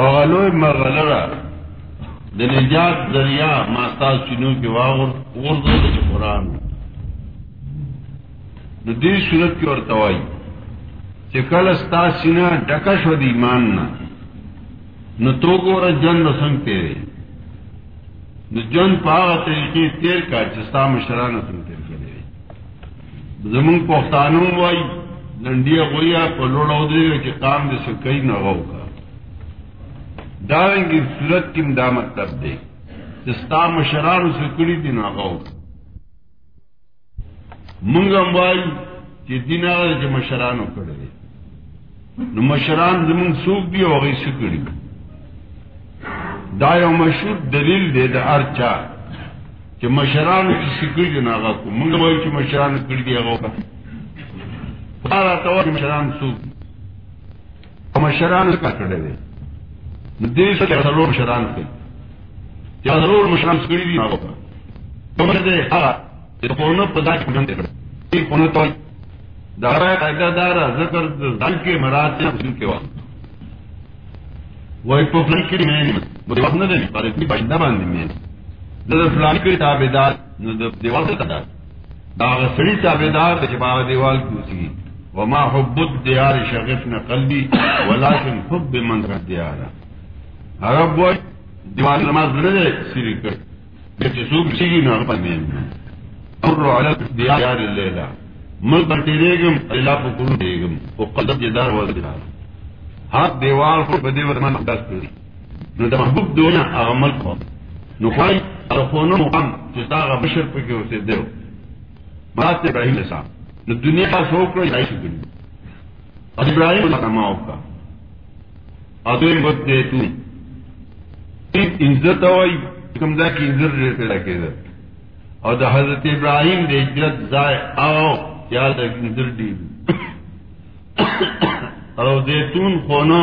اولو مغلرا د نجات ذریعہ ماستا چینو کے واغر اردو کے قرآن. دی صورت کی اور توائی چکل استا سینا ڈکش و دی ماننا نہ تو گو اور جن رسنگ تیرے نہ جن پاغ طریقے تیر کا چستا مشران رسنگ تیر کرے زمون پختانوں وائی لنڈیا گویا پلوڑا ادرے گا کہ کام جیسے کئی نہ ہوگا ڈالیں گی سورت کی مدا مطلب دے۔ جستا مشران سے کڑی دن آگاؤ منگم وائی کہ دن آگا جو مشران کڑے نو مشران زمن سوک بھی ہو سکڑی۔ دا یو مشہور دلیل دے دا ہر ارچا کہ مشران کی سکڑی دن آگا کو۔ منگم وائی کہ مشران کڑی دی آگاؤ کا پارا تو مشران سوک مشران کا کڑے دے۔ دیش کے ضرور مشران کے یا ضرور مشران سکڑی دی نہ ہوگا تو میں دے ہاں یہ کون پتا کہ من دے یہ کون تو دارا قاعدہ دارا ذکر دل کے مراتب ان کے وقت وہ ایک پلان کی میں وہ وقت نہ دے پر اتنی بائندہ باندھ میں دل فلان کی تابعدار، نو دیوال سے تدا دا سڑی تابعدار کہ باغ دیوال کی اسی وما حب الديار شغفنا قلبي، ولكن حب من رد الديار عرب وای دیوال نماز نه سری کړ چې څوک شي نه پمن اور علی دیار الليله مل پرتی دیگم اللہ کو کلو دیگم او قدم جدار وزدار ہاتھ دیوال کو بدے ورمان دس کری نو دا محبوب دونا اغمل کو۔ نو خواهی ارخونو مقام چستا آغا بشر پکی اسے دیو مرات ابراہیم لسا نو دنیا کا سوک رو جائی شکری اور ابراہیم اللہ کا۔ ماؤ کا ادویم بد دیتون عزت ہوئی کمزا کی عزت رہتے رکھے اور دا حضرت ابراہیم دے عزت ضائع آؤ یاد عزت ڈی اور دیتون خونو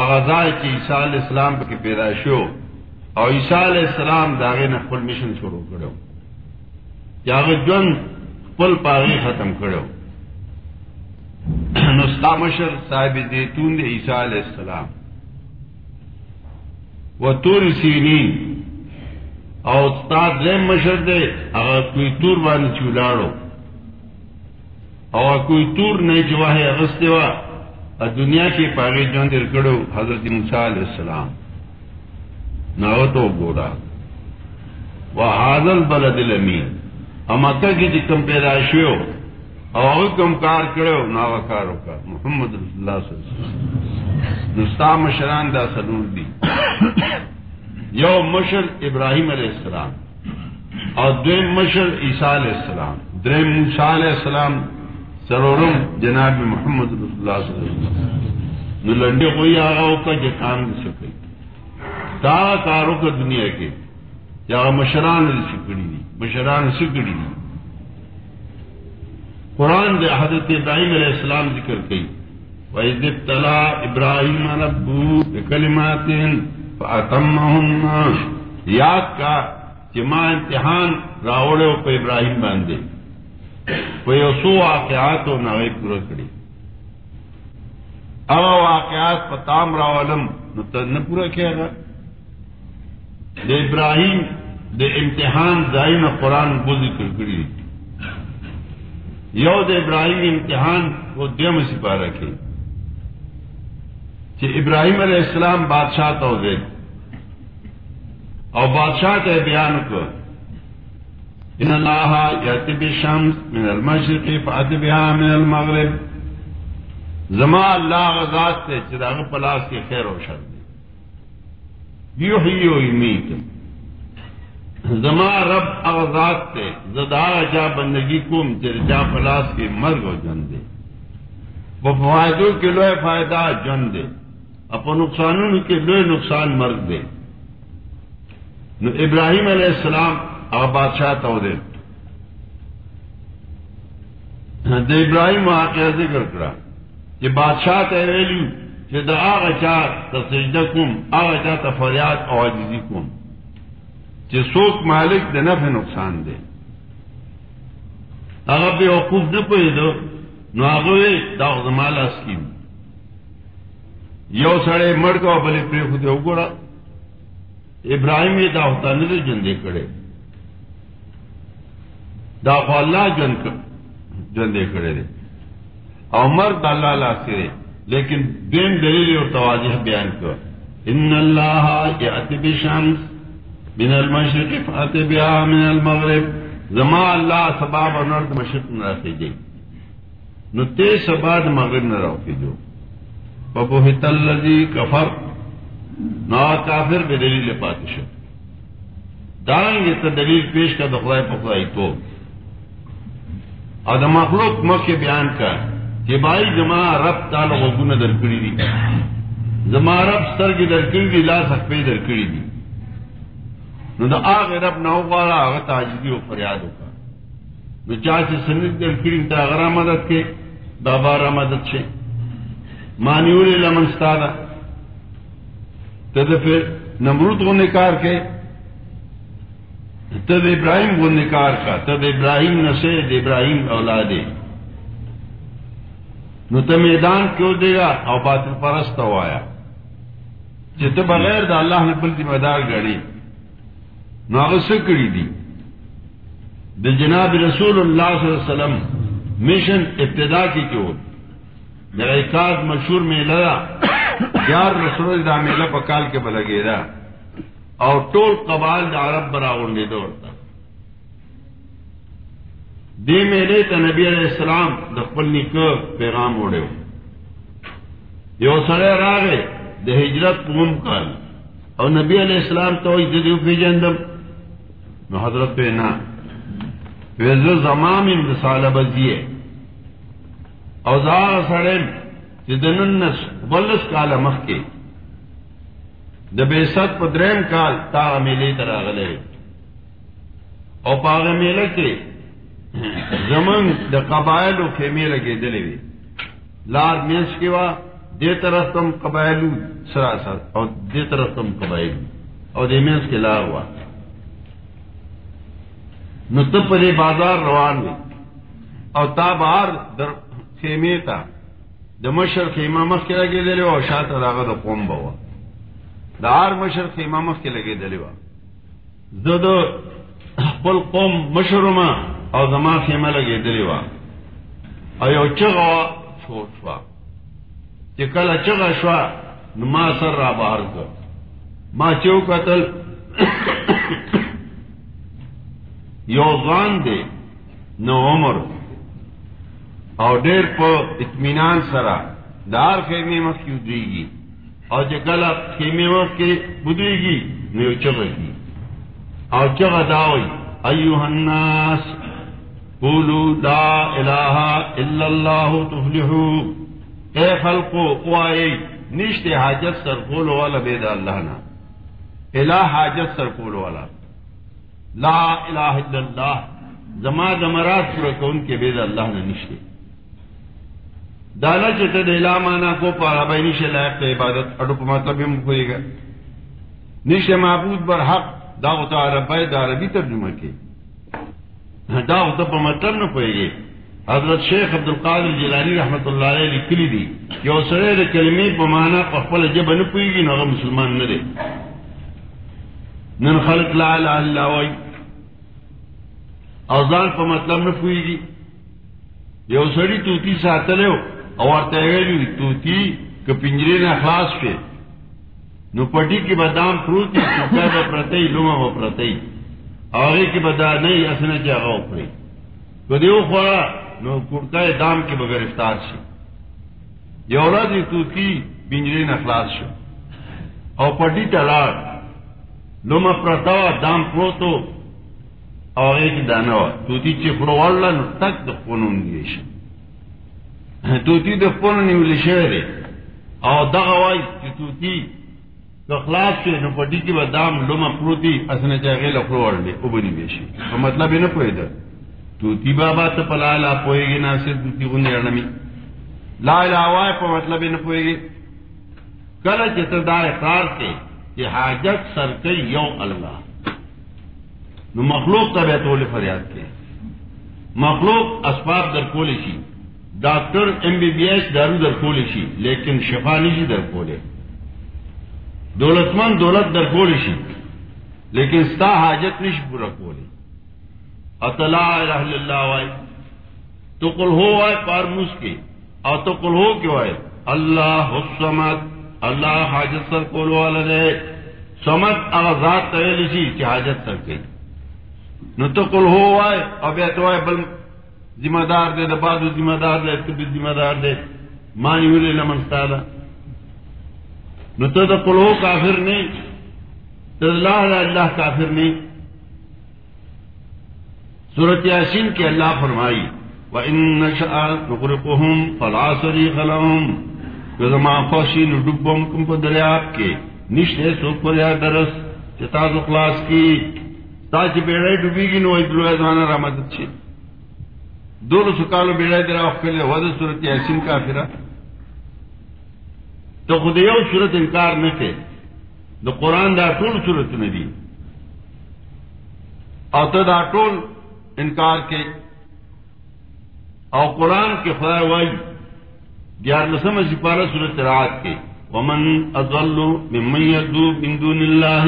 اغذائے کی عیسیٰ علیہ السلام کی پیدائشو اور عیسیٰ علیہ السلام داغے نے فل مشن شروع کرو یا جن پل پاغی ختم کرو نستا مشر صاحب دیتون دے عیسیٰ علیہ السلام. وہ تور سینی اور استاد ریم مشر دے اگر کوئی تور بان چولاڑو اور کوئی تور نہیں جو ہے اگستے وا اور دنیا کے پاگے جان دیر کرو حضرت مسا علیہ السلام. نہ تو گوڑا. وہ حاضل بلد الامین. امکا کی جکم پیدائش ہو اور کم کار کرو نہ کارو کا. محمد رسول اللہ صلی اللہ علیہ وسلم. نستا مشران دا سنور دی. یو مشر ابراہیم علیہ السلام اور دین مشر عیسیٰ علیہ السلام. درم موسا علیہ السلام سرورم جناب محمد رسول اللہ صلی اللہ علیہ وسلم. نو لنڈے کوئی آگا کا جو کام دے سکے دا کاروں کا دنیا کے. یا مشران سکڑی دی. مشران سکڑی دی. قرآن دے حضرت ابراہیم علیہ السلام ذکر کی وَإِذِ ابْتَلَى إِبْرَاهِيمَ رَبُّهُ بِكَلِمَاتٍ یاد کا کہ ماں امتحان راوڑے پہ ابراہیم باندھے۔ کوئی سو واقعات ہو نہ پورا کری اب واقعات پتام راولم نہ پورا کیا گا۔ دے ابراہیم، دے امتحان دائی نہ قرآن کو ذکر کری۔ یو دے ابراہیم امتحان وہ دم سپا رکھے کہ ابراہیم علیہ السلام بادشاہ تو دے۔ اور بادشاہ کے بیان کو، ان اللہ یتب شمس من المشرق فاتبها من المغرب۔ زما اللہ غزات سے چراغ پلاس کے خیر و شر دے۔ یو ہی یو امیت زما رب اغزاد سے زدا جا بندگی کم چر جا پلاس کے مرگ و جن دے۔ وہ فائدوں کے لوہے فائدہ جن دے۔ اپنے نقصانوں کے لوہے نقصان مرگ دے۔ نو ابراہیم علیہ السلام اور بادشاہ تو دے۔ دے ابراہیم واقعہ ذکر کرا۔ کہ بادشاہ تیریلی کہ دا آغا چاہ تا سجدہ کم آغا چاہ تا فریاد کم۔ کہ سوک مالک دے نفع نقصان دے۔ اگر بے وقوف نہ پوئی دو، نو آگوے دا غزمال اسکیم یو سڑے مڑ کو بلے پری خود گوڑا ابراہیم یہ دا ہوتا نہیں جندے کڑے۔ دا خو اللہ جن جندے کڑے دے۔ اور مرد اللہ اللہ سے لیکن دین دلیل اور توازی بیان کر ان اللہ یأتی بشمس من المشرق فاتی بیا من المغرب۔ زما اللہ سباب اور نرد مشرق نہ رکھے جی نو تے سباد مغرب نہ رکھے جو ببوہت اللذی کفر نو کافر بے دلیل پاتش دارنگے تا دلیل پیش کا دخلائی پخلائی تو. اور دا مخلوق مکہ بیان کا کہ بھائی جما رب تالا غزون درکڑی دی. زما رب ستر کی درکڑی دی لا سکپے درکڑی دی. نو دا آغ رب نو غارا آغا تاجدی و فریاد ہوتا نو چاچے سنت درکڑی تا اغرا مدد کے، بابا مدد چھے. مانیولی لمن ستادا. تد پھر نمرود کو نکار کے، تد ابراہیم کو نکار کا، تد ابراہیم نسید ابراہیم اولادے نو ته میدان کیوں دے گا؟ او باطل پرست ہو آیا جت بغیر دا اللہ نے بل ذمہ دار گڑی. نو دی. جناب رسول اللہ صلی اللہ علیہ وسلم مشن ابتدا کی کیوں؟ درکاز مشہور میں لڑا یار رسول دا میلہ پکال کے بلگے دا اور ٹول قبال دا عرب براغ نے دوڑتا دے میرے تو نبی علیہ السلام دفل نک پیغام اڑے یو سڑے راگے د ہجرت مم کال. اور نبی علیہ السلام تو پی جندم نو حضرت پہ نا زمام سال بزیے اوزار سڑے جدنس بلس کال مخ کے د بے ست پدریم کال تا میلے ترا گلے او پاگ میلے کے زمن د قبائل و خیمے لگے دلے وی. لال مینس کی وا دے طرف تم قبائل سراسر اور دے طرف تم قبائل اور دے مینس کے لا ہوا نتب پر بازار روان ہوئی اور تا باہر در خیمے تا دمشر خیمہ مخ کے لگے دلے اور شاط راغ دا قوم بوا دار مشر خیمہ مخ کے لگے دلے وا زد پل قوم مشرما او زما خیمه لگے دلی وا او یو چغا چھوٹ شوا چې کله چغا شوا نو ما سر را بهر کړ. ما چو قتل یو ځان دی، نو عمر او ډیر په اطمینان سره دار خیمه مخ کیو دیږي او چې کله خیمه مخ کې بدويږي نو یو چغا کی او چغا داوي ایوه الناس قولوا لا الہ الا اللہ تفلحو۔ اے خلقو قوائی نشت حاجت سر قول والا بید اللہ نا۔ الہ حاجت سر قول والا۔ لا الہ الا اللہ، زما زمرات پر کون کے بید اللہ نا نشتے۔ دانا چتے دے مانا کو پارا بھائی نشے لائق تے عبادت. اڈو پا مطلب ہم کوئی گا نشے معبود بر حق داغتا عربائی دا عربی ترجمہ کی دا پا مطلب نہ پوئے گی حضرت شیخ عبد القادر جیلانی رحمت اللہ علیہ لکلی دی کہ وہ سرے کلمی پا مانا پا خپل جب نہ پوئے گی نہ مسلمان نہ دے نن خلق لا الہ الا وی اوزان پا مطلب نہ پوئے گی یو سڑی توتی ساتھ ساتلے ہو اور تیغیلی توتی کہ پنجرے نے خلاص پہ نو پٹی کی بدام پروتی چکا با پرتی لوما با پرتی آگے کی بدا نہیں اصل کیا گا اوپری تو دیو خورا نو کڑکا دام کے بغیر افطار سے یہ اولاد تو کی بنجری نخلاص شو. او پٹی چلا لوما پرتاوا دام پرو تو آگے کی دانا ہوا تو تی چپڑو والا نو تک دخونوں گیش تو تی دخونوں نیولی شہرے او دغوائی تو تی خلاص کے نو پٹی کی بدام لوما پروتی اسنے چاہے لکڑو اڑ لے او بنی بیشی تو مطلب نہ پوئے در تو بابا تو پلا لا پوئے گی نہ صرف دوتی کو نرنمی لا الہ وائے پا مطلب نه نہ پوئے گی کل چتر اقرار کے کہ حاجت سر کے یو اللہ نو مخلوق کا بیتول فریاد کے مخلوق اسباب در کولی سی doctor M B B S دارو در کھولے سی لیکن شفا نہیں در کھولے دولت مند دولت در کھولے سی لیکن ستا حاجت نہیں پورا کھولے اطلاع اللہ وائے، تو کل ہو آئے پارموس کے، اور تو کل ہو کیوں آئے اللہ حسمت، اللہ حاجت سر کولو والا دے۔ سمت آزاد طویل سی کہ حاجت سر کے نو تو کل ہو آئے اب یا تو آئے بل ذمہ دار دے دبادو ذمہ دار دے کبھی ذمہ دار دے۔ مانی ہوئے لمنستا دا نو تو تو کل کافر نہیں، تو اللہ اللہ کافر نہیں۔ سورت یاسین کے اللہ فرمائی، وَإِن نَشَأَ نُقْرِقُهُمْ فَلَا صَرِيخَ لَهُمْ۔ کہ زمان خوشی نڈبم کم کو دریاب کے۔ نشتے سوک پر یا درس چتاز اخلاص کی۔ تاچی بیڑائی ڈوبی گی نو، ادلو ازوانا را مدد چی دولو سکالو بیڑائی در آخ کے لیے ود صورت یاسین کافرہ. تو خود یو صورت انکار نہ نکے. دو قرآن دا طول صورت ندی. اور تو دا طول انکار کے. اور قرآن کے خدا وائی گیار لسم سپارہ صورت رات کے. ومن اضل ممن یدو من دون اللہ،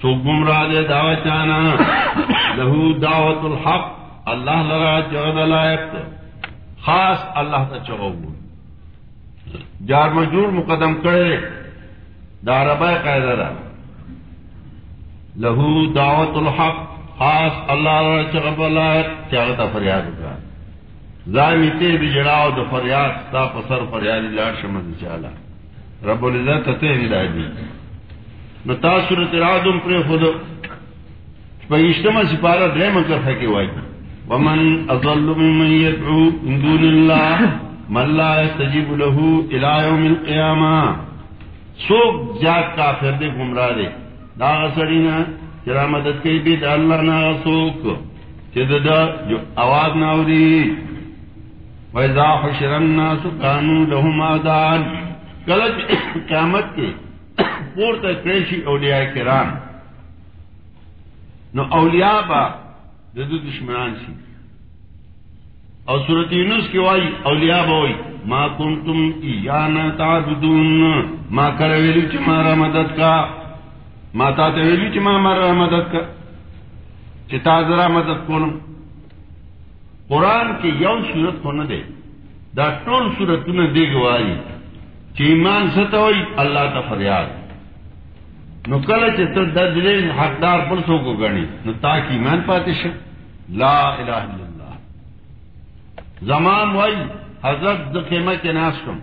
سو گمراہ دے دعوی چانا. لہو دعوت الحق. اللہ لگا جغد لائق خاص اللہ تا چغو جار مجور مقدم کرے داربا قاعدہ دا لہو دعوت الحق، خاص اللہ چغب لائق چغتا فریاد کا زائمی تے بھی جڑاؤ دو فریاد، تا پسر فریادی لار شمد چالا رب العزت تے ہدایت دی۔ نو تاثر ترادم پر خود پہ اجتماع سپارہ درم کر پھینکے وائی۔ ومن اضل ممن يدعو من دون الله من لا يستجيب له الى يوم القيامه سوک زیاد کافر دے، گمراہ دے. دا سڑینا چرا مدد کئی بیت اللہ نا سوک. چد جو آواز ناوری ویزا حشر الناس کانو لهم آدان کلچ قیامت کے پورتا کریشی اولیاء کرام. نو اولیاء با ددو دشمنان سی اور صورت یونس کی وائی اولیاء بوئی ما کنتم ایانا تعبدون. ما کرویلی چی مارا مدد کا؟ ما تا تویلی چی ما مارا مدد کا؟ چی تا ذرا مدد کولم. قرآن کی یو صورت کو نہ دے دا ٹول صورت نے دے گوائی چی ایمان ستوئی اللہ تا فریاد. نو کل چتر دلے حقدار پرسوں کو گنی نو تاکہ ایمان پاتے شا لا الہ الا اللہ۔ زمان وائی حضرت د خیمه کې ناس کوم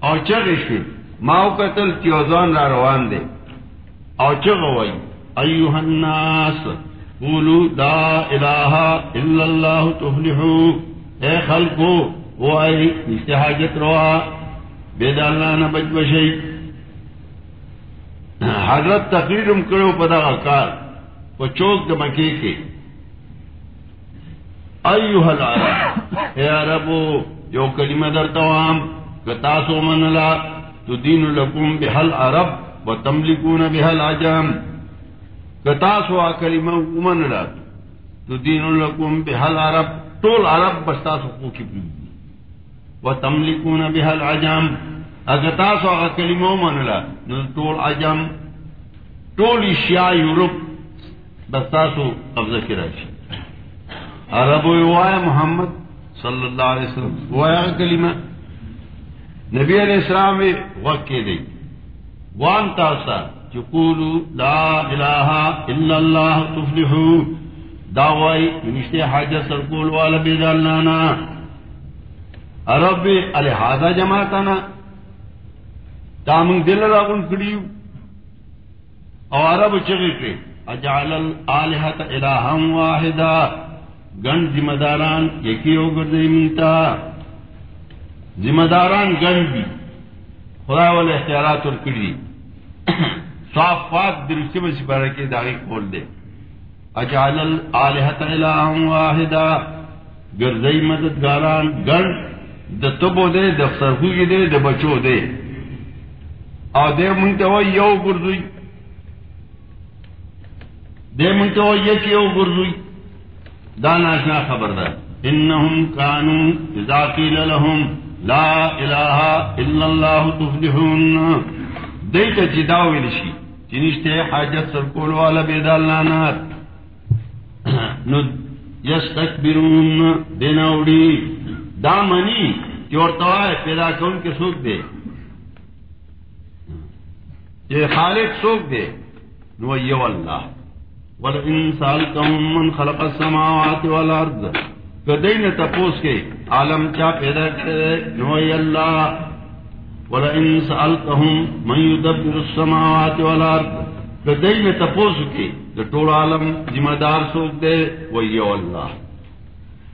او چغې شو ماو قتل تیوزان را روان دے۔ او چغ وای ایوہ الناس، قولو لا الہ الا اللہ تفلحو۔ اے خلقو، وہ آئی نشتے حاجت روا۔ بید اللہ نبج بشئی حضرت تقریر کرو پدا کار وہ چوک دمکی کے۔ ایوہ العرب اے عربو یو کلمہ در توام کتاسو منلا تو دین لکم بحل عرب و تملکون بحل عجام کتاسو آ کلمہ منلا تو دین لکم بحل عرب طول عرب بستاسو خوکی بیدی و تملکون بحل عجام اگتاسو آ کلمہ منلا طول عجام طول اشیاء یورپ بستاسو قبضہ کی راشی. عرب و محمد صلی اللہ علیہ وسلم، وہ کلیمہ نبی علیہ السلام وقت کے دی۔ وان تاسا چکولو لا الہ الا اللہ تفلحو۔ دعوائی، نشتے حاجت سرکول والا بیدالنانا عرب الحاظہ جماعتانا تامنگ دل راگن کڑیو اور عرب چگے کے، اجعل الالحة الہم واحدا گن ذمہ داران یکی ہو گردی منتا ذمہ داران گن بھی خدا والے اختیارات اور کڑی صاف پاک درستی میں سپارہ کے داغی کھول دے۔ اجعل الالحت الہم واحدا گردئی مددگاران گن د تبو دے د سرخوگی دے د بچو دے۔ او دے منتا وہ یو گردوئی دے منتا وہ یکی یو گردوئی دان آشنا خبردار انہم کانو اذا قیل لهم لا الہ الا اللہ تفلحون. دیتا جی جداوی لشی چنشتے حاجت سرکول والا بیدالنانات نو یستکبرون. دیناوڑی دا منی چورتوائے پیدا کون کے سوک دے. یہ خالق سوک دے. نو یو اللہ. ولئن سالتهم من خلق السماوات والارض. کدی تپوس کے عالم چا پیدا کرے نو اللہ. ولئن سالتهم من يدبر السماوات والارض. کدی تپوس کے جو ٹول عالم ذمہ دار سوک دے وہ یو اللہ.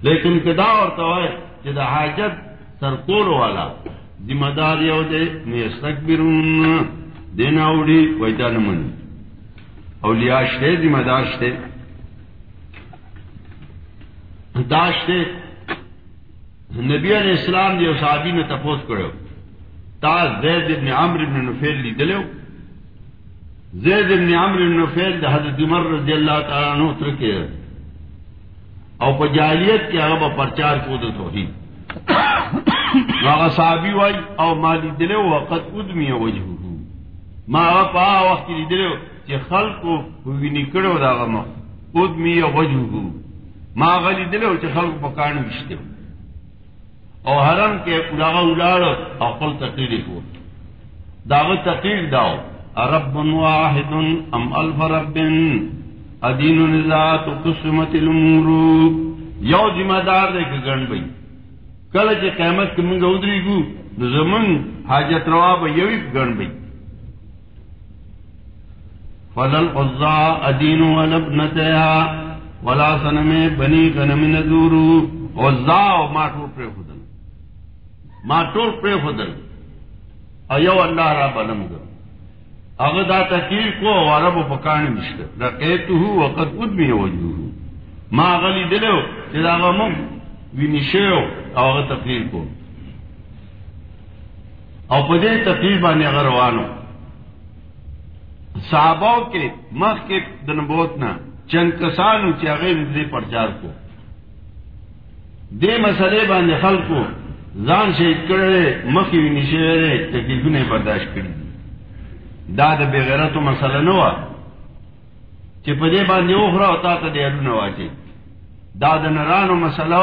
لیکن کدا اور تو ہے جدا حاجت سرکول والا ذمہ دار یو دے نیستکبرون. دینا اوڑی، ویتا نمانی. اولیاء شتے، ذمہ دار شتے. داشتے نبی علیہ السلام دی صحابی نے تپوس کرو تا زید ابن عمر ابن نفیل لی دلیو زید ابن عمر ابن نفیل دا حضرت عمر رضی اللہ تعالیٰ عنہ ترکے او پا جاہلیت کی اغبا پرچار کو دو توحید. ماغا صحابی وائی، او مالی دلیو وقت ادمی وجہو. ما پا وقت لی دلیو چی خلقو ہوئی نکڑو دا غمق ادمی وجہو ما غلی دلیو چی خلقو پکانو بشتیو او حرم کے داغا اولاد اقل تقریری کو. داغا تقریر داو. رب واحد ام الف رب. ادین نزات قسمت الامور یو ذمہ دار دے کہ گن بھئی کل چ قیامت کی منگا ادری گو زمن حاجت روا بھئی یوی گن بھئی فضل عزا ادین ولبنتیا ولا سنم بنی غنم نذورو عزا ما ٹور پر خدل ما ٹور پر خدل ایو اللہ را بلم گو اغدا تکیر کو عرب و پکان مشکل لقیتو وقت ادمی وجوہ ما غلی دلو جدا غمم وینشیو او اغا کو. او پدے تقریر بانے غروانو صحاباو کے مخ کے دنبوتنا چند کسانو چی اغیر دے پرچار کو. دے مسئلے باندھ بانے خلقو زان شہید کرے مخی وینشیو تکلیفو نے برداشت کری دا د بغیرتو مسله نه و چې په دې باندې اوخره او تا ته دې اډونه واچي. دا د نرانو مسله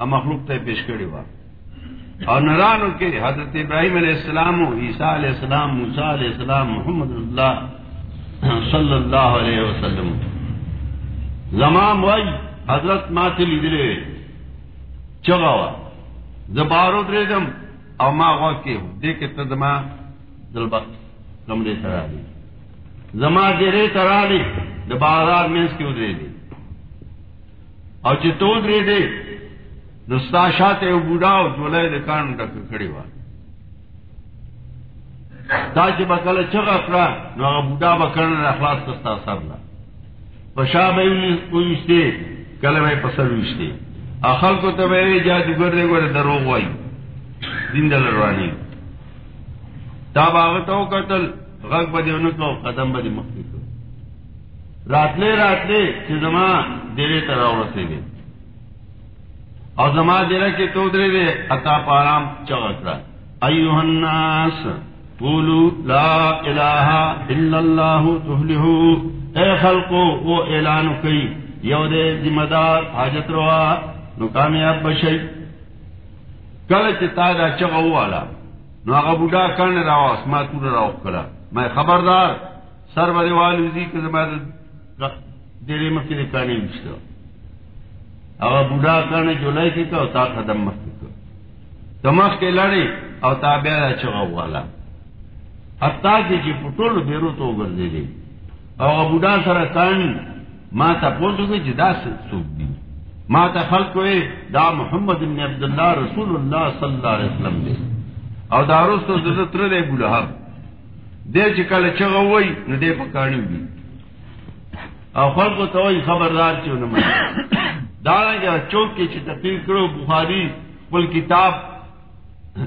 و مخلوق ته پیش کړی و او نرانو کې حضرت ابراهيم عليه السلام او عيسى عليه السلام، موسی عليه السلام، محمد الله صلی الله علیه وسلم۔ زمام وای حضرت ما ته لیدلې چغاوا، زبارو درېدم او ما غوکه دې کې تدما دلبخت کمرے سرا لی زما دے ترا لی دا بازار میں اس کی ادرے دے اور چتو ادرے دے دستا شاتے او بوڑھا جولے دکان ڈک کھڑے ہوا دا چې بکله چغه کړه، نو هغه بوډا بکړه اخلاص تستا سرلا پشا به ویسته کله به پسر ویسته اخل کو ته وی جادوګر دې ګوره دروغ وای. دین دل رواني. دا باغتو قتل غگ بدی انکو قدم بدی مختی کو راتلے راتلے چھ زمان دیرے تراؤ رسے گئے اور زمان دیرے کے تو درے دے اتا پارام چغت رہا ایوہ الناس قولو لا الہ الا اللہ تفلحو اے خلقو، وہ اعلانو کئی یو دے ذمہ دار حاجت روا، نو کامیاب بشئی کل چتا دا چغو والا نو هغه بوډا کړه راو اسما تور راو کړه. میں خبردار، سر بری والی دی کہ زما دیرے مکی دے کانی مشتو اگر بوډا کړه جولای کی کو تا قدم مکی کو تمخ کے لڑی او تا بیا چغه والا۔ حتا کی جی چې پټول بیرو تو ګرځې دي او بوډا سره کانی، ما تا پوزو کې جدا جی سوق دي ما تا خلق وې دا محمد بن عبد الله رسول الله صلی الله علیه وسلم دی او داروس تو دزه تر دی ګوله دې چې کله چغه وای نو دې پکانی وي او خلکو ته خبردار چې نه مې دا چوک کې چې تقریر کړو بخاری خپل کتاب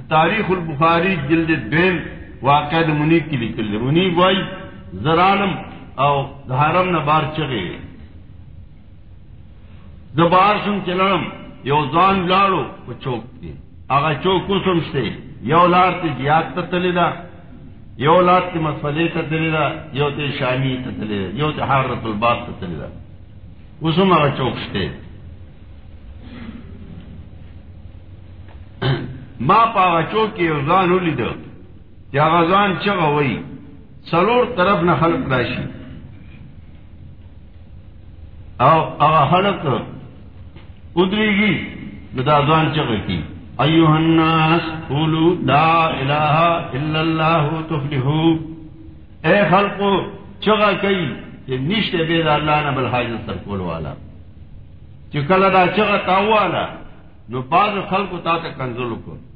تاریخ البخاری جلد دین واقع د منیب کې لیکل منیب وای زرالم او دھارم نہ بار چگے. د سن چلم یو ځان لاړو په چوک کې هغه چوک کوم شته یو لار ته جیات ته تللی یو لار ته مسلې ته تللی دا. یو ته شامی ته تللی یو ته حرۃ الباب ته تللی دا. اوسم هغه چوک شته ما پاغه چوک کې یو ځان ولید چې هغه ځان چغه سلور طرف نه خلق راشي. او هغه خلق ادریږي دا ځان چغه کی ایوہ الناس قولو لا الہ الا اللہ تفلحو. اے خلقو چغا کئی کہ نشت بید اللہ نبل حاجت سر کول والا. چکل دا چغا تاوالا نو بعض خلقو تا تا کنزلو کر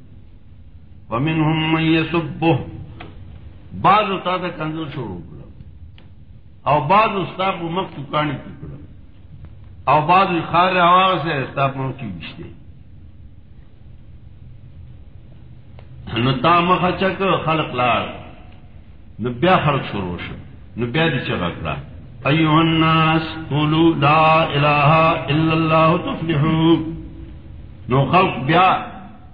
ومنهم من یسبو بعض تا تا کنزل شروع کر او بعض استاد استاپ مکتو کانی کر او بعض خار آواز سے استاپ مکتو بشتے نتا مخ چک خلق لار. نو بیا خلق شروع شو. نو بیا دی چغا کرا ایوہ الناس قولو لا الہ الا اللہ تفلحو نو خلق بیا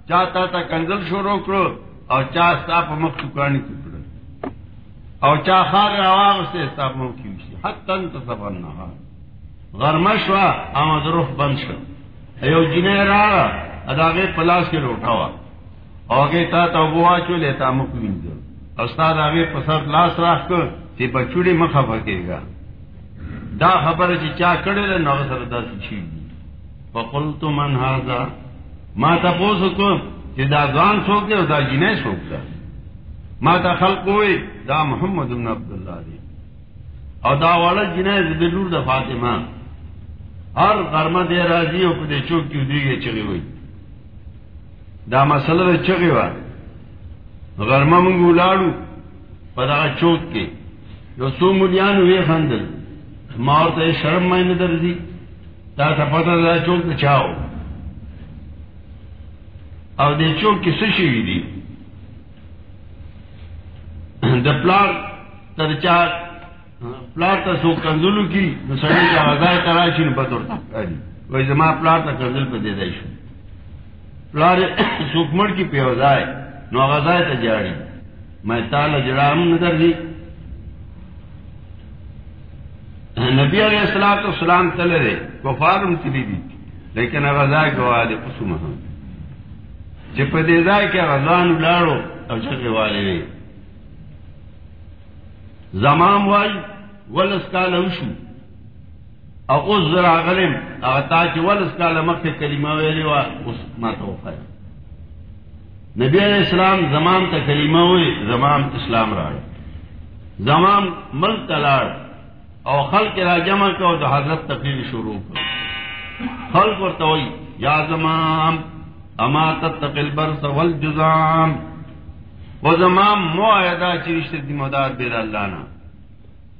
چاہتا تا کنزل شروع کرو او چاہ ستا مخ چکانی کی کرو او چاہ خاق آواغ سے ستا پا مخ کیوشی حتی انتصف النہار غرمشوا آمد روح بند شو. ایو جنہ را را اداغے پلاس کے لوٹاوا اوگے تا تو بوا چو لیتا مکوین دو استاد آگے پسر لاس راک کر تی بچوڑی مخا پکے گا دا خبر چی چا کڑے لے نو دا سچی دی فقلتو من حاضا ما تا پوسو کو چی دا گان سوک دے دا جنے سوک دا ما تا خلق ہوئی، دا محمد بن عبداللہ دی. او دا والا جنے دلور دا فاطمہ. ہر غرمہ دے رازی او پدے چوک کیو دیگے چگی ہوئی. دا مسئلہ چگی وا غرمہ منگو لاڑو پدا چوک کے. جو سو ملیان ہوئے خندل. مار تو شرم میں در دی. تا تا پتا دا چوک دا چاو. او دے چوک کی سشی دی دا پلار تر چار پلار تا سو کنزلو کی نو سڑی کا غزای کراشی نو پتور تا وی زمان پلار تا کنزل پہ دے دائی شو. پلار سوکمڑ کی پیوزائے نو غزائے تا جاڑی میں تالا جرام ندر دی نبی علیہ السلام تو سلام تلے رہے کفارم تلی دی لیکن غزائے گوا دے قسم ہم چپ دے دائے کہ غزان لاڑو اور چکے والے رہے زمام وائی ولس کا لوشو او اس ذرا غلم اغتا چی ولس کا لمک کلمہ ویلی وا اس ما توفر نبی علیہ السلام زمان تا کلمہ ہوئی زمان اسلام راڑ زمان ملک تلاڑ او خلق را جمع کو تو حضرت تقریر شروع کر خلق اور توئی یا زمان اما تتقل برس والجزام وہ زمان معاہدہ چیشت دی مدار بیر اللہ نا.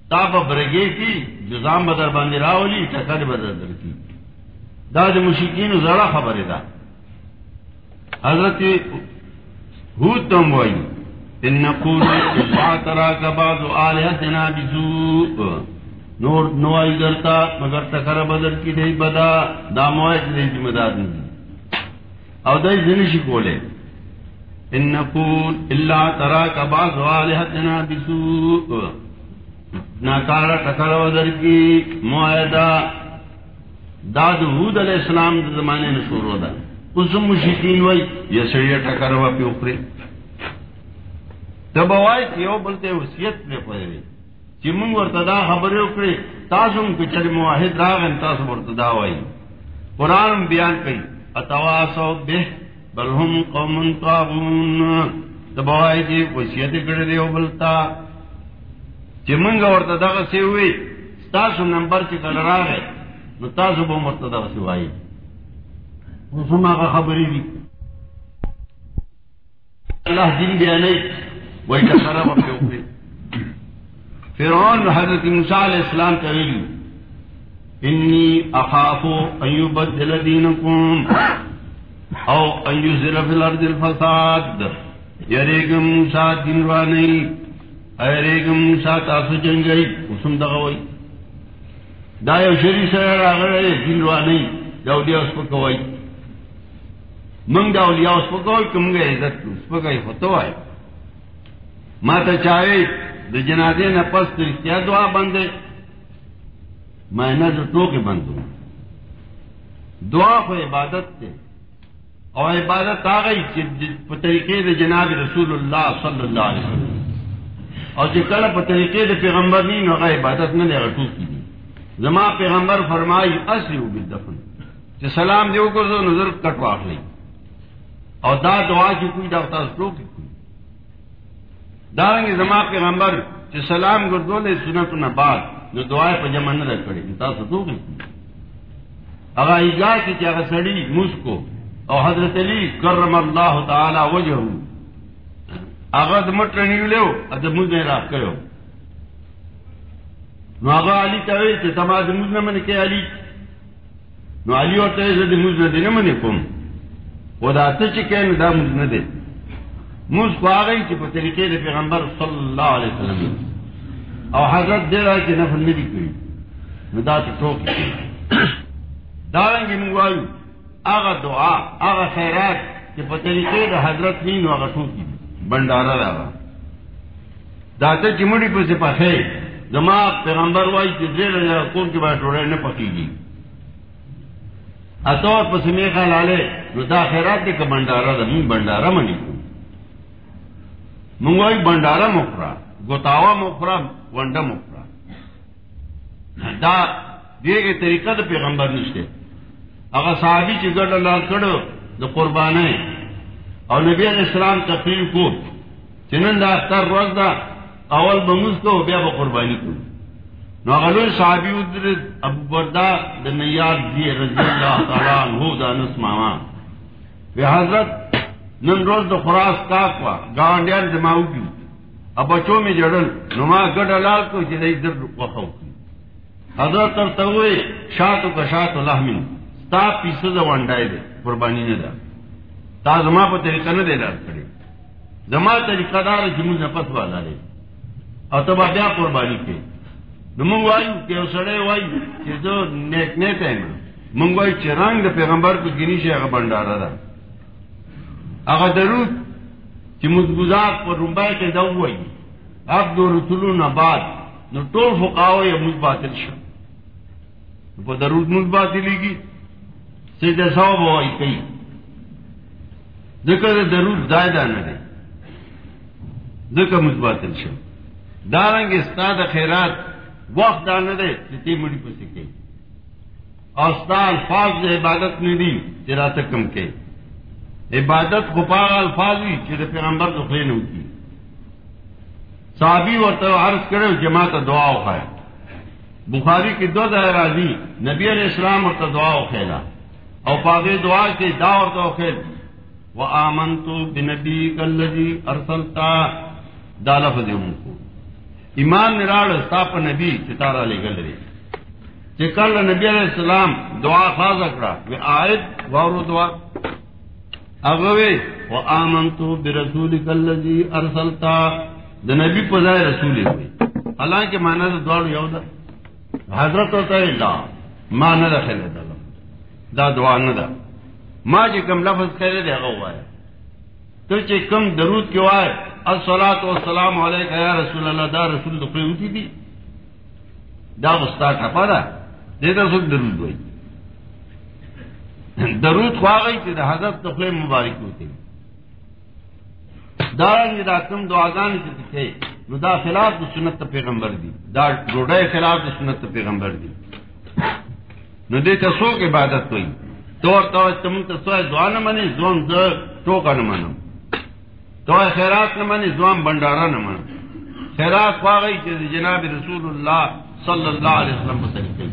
تاپ برگے کی جزام بدر باندې راولی ٹکر بدر در کی. داد مشکین زڑا خبر دا. حضرت ہود تم وئی، ان نقول ترا کا بعض آلہتنا بسوء. نور نوائی کرتا مگر تکر بدر کی نہیں بدا. دا موائد نہیں ذمہ دار نہیں او دای زنی زنشی کولے۔ ان نقول الا ترا کا بعض آلہتنا بسوء۔ ناکارا ٹکر ودر کی معاہدہ۔ داد حود علیہ السلام دا زمانے میں شروع دا اس مشکین وئی یہ سڑیا ٹکر ہوا پہ اوپرے تب وائی کہ وہ بولتے وصیت پہ پڑے ہوئے۔ چمنگ اور تدا خبریں اکڑے تاسم کے چل معاہد راغن تاسم اور وائی قرآن بیان کئی۔ اتواسو بے بلہم قوم قابون تب وائی کہ وصیت کڑے دے بلتا چمنگ اور تدا سے ہوئی تاسو نمبر کی کل راہ ہے نو تاسو بو مرتدا سے وائی سما کا خبری دی اللہ دین دیا نہیں وہی کا سارا وقت فرعون حضرت موسیٰ علیہ السلام کہیلی انی اخافو ان یبدل دینکم او ان یزر فی الارض الفساد. یریگم موسیٰ دین روانی ایریگم موسیٰ تاسو جنگئی اسم دغوئی دا یو شری سره راغلی دین روانی یو دی اس په کوي منگا اولیاء اس پکو کہ منگا عزت کو اس پکا ہی فتو آئے ماتا چاہے دے جنازے نہ پس تو کیا دعا بندے میں نہ تو کے بند ہوں دعا کو عبادت تے۔ اور عبادت آ گئی طریقے دے جناب رسول اللہ صلی اللہ علیہ وسلم۔ اور جو کل طریقے دے پیغمبر نہیں ہوگا عبادت نہ لے ٹو کی زما پیغمبر فرمائی اصلی ہو دفن جو سلام دیو کو تو نظر کٹوا لیں اور دا دعا کی کوئی دفتر سلو کی کوئی۔ داریں گے زما پیغمبر جو سلام گردو نے سنت نہ بات جو دعائیں پہ جمع نہ رکھ پڑے تا سو کی اگر ایجا کی کیا سڑی مجھ کو اور حضرت علی، کرم اللہ تعالی وجہ اگر مٹ رہی لو ادب مجھ نے راہ کرو نو هغه علي ته چې تما د موږ نه منې کې علي نو علي ورته زه د موږ نه نه منې کوم و دا ته چې کین دا موږ نه دی موږ خو هغه چې په طریقې پیغمبر صلی الله علیه وسلم۔ او حضرت دې راځي نه فن دي کوي نو دا ته ټوک دا رنګ موږ وایو دعا هغه خیرات چې په طریقې حضرت نه نو هغه ټوک دي بندارا راغله دا ته چې مړي په پیغمبر وائی کہ دیر کون کے بعد ٹوڑے نہ پکی گی۔ اطور پسمے کا لالے ردا خیرات دے کا بنڈارا دا من بنڈارا منی کو۔ منگوائی بنڈارا مفرا گوتاوا مفرا ونڈا مفرا دا دے کے طریقہ دا پیغمبر نشتے اگر صحابی چی اللہ کڑو دا قربانے اور نبی علیہ السلام تقریر کو چنن دا اختر روز جی دا اول بموز کو بیا با قربانی کو نو غلو صحابی ادر ابو بردا دا نیاد دی رضی اللہ تعالیٰ عنہ دا نس ماما وی حضرت، نن روز دا خراس کاکوا گاونڈیان دماؤ کی اب بچوں میں جڑل نما گڑ لال کو جدائی در وخو کی۔ حضرت تر توئے شاعتو کا شاعت لحمن تا پیسو دا وانڈائی دے، قربانی نے دا۔ تا زما پا طریقہ نہ دے دار کڑے زما طریقہ دار جمعی نفس والا دے۔ اور تب بیا قربانی کے۔ منگوائی کہ سڑے وائی کہ جو نیک نیک ہے منگوائی چرانگ پیغمبر کو گنی سے بنڈارا دا۔ اگر درود کہ مزگزار پر رمبائی کے دو ہوئی اب دو رسولو نباد نو ٹول فقاو یا مز باطل شو پا درود مز باطلی گی سیدہ سو بوائی کئی ذکر درود زائدہ نہ دے ذکر مز باطل شو دارنگ استاد خیرات وقت دانے دے جتی مڑی پہ سکے اوستا الفاظ دے عبادت نہیں دی تیرا تکم کے عبادت خپا الفاظ ہی چیرے پیغمبر تو خیر ہوتی صحابی اور تو عرض کرے جماعت دعا اخائے بخاری کی دو دہ راضی، نبی علیہ السلام اور تو دعا کھیلا اور پاگ دعا کے دا اور تو خیر وہ آمن تو بنبی کل جی ارسلتا دالف دے ان کو۔ ایمان نراڑ استاپ نبی ستارہ لے گل رہے کہ کل نبی علیہ السلام دعا خاص اکڑا۔ وہ آئے غور دعا۔ اگوے وہ آمن تو بے ارسلتا. دا نبی پذائے رسول ہوئے اللہ کے معنی سے دوڑ یو دا حضرت ہوتا ہے لا ماں نہ رکھے دا دا دعا نہ دا ماں جی کم لفظ کہہ دے گا ہوا ہے تو چی کم درود کیوں آئے السلام والسلام علیکہ یا رسول اللہ دا رسول دقلی ہوتی تھی دا غستا کھپا دا دیتا سک درود ہوئی درود خواہ گئی تھی حضرت دقلی مبارک ہوتی. دارنگی دا کم دعاگانی کی تکھے نو دا خلاف دا سنت پیغمبر دی. دا روڑے خلاف دا سنت پیغمبر دی. نو دے دیتا سوک عبادت ہوئی. تو طور طور تمہیں سوائے دعا نہ منی زون دا ٹوکا نہ منم تو خیرات نہ مانی زوام بنڈارا نہ مان خیرات پا گئی کہ جناب رسول اللہ صلی اللہ علیہ وسلم طریقے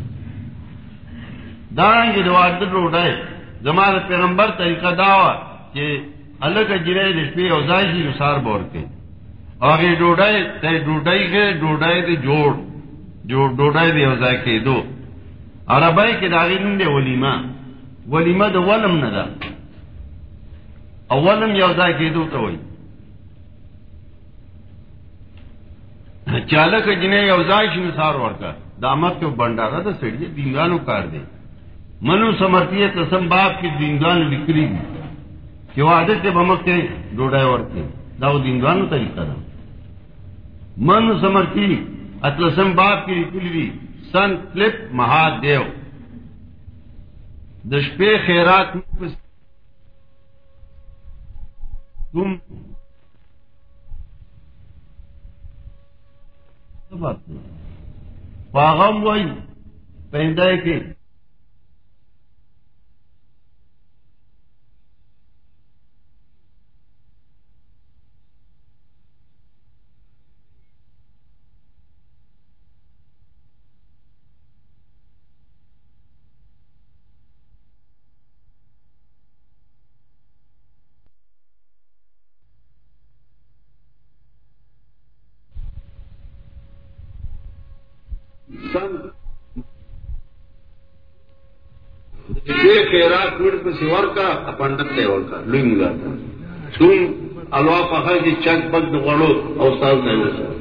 داران کی در روڈائے زمان پیغمبر طریقہ داوا کہ اللہ کا جرے رشپی اوزائی جی نسار بور کے۔ اور یہ ڈوڈائے تے ڈوڈائی کے ڈوڈائے دے جوڑ۔ جو ڈوڈائے دے اوزائی کے دو۔ اور ابائی کے داغی نندے ولیمہ۔ ولیمہ دو ولم ندا۔ اولم یوزائی کے دو تو ہوئی۔ چالک جنہیں اوزائش نثار اور کا دامت کے بنڈارا تو سڑیے، دینگانو کار دے۔ منو سمرتی تسم باپ کی دینگان بکری گی کہ وہ عادت کے بمک کے دو ڈائیور کے۔ داؤ دیندوان طریقہ تھا من سمر کی اتلسم باپ کی کلی سن کلپ مہادیو دشپے خیرات تم۔ بات پاغم وئی پہنتا ہے کہ سیور کا پنڈت لیول کا، لوئی ملا تھا۔ تم الوا پخا کی چک پک دکڑو اور سال نہیں ہو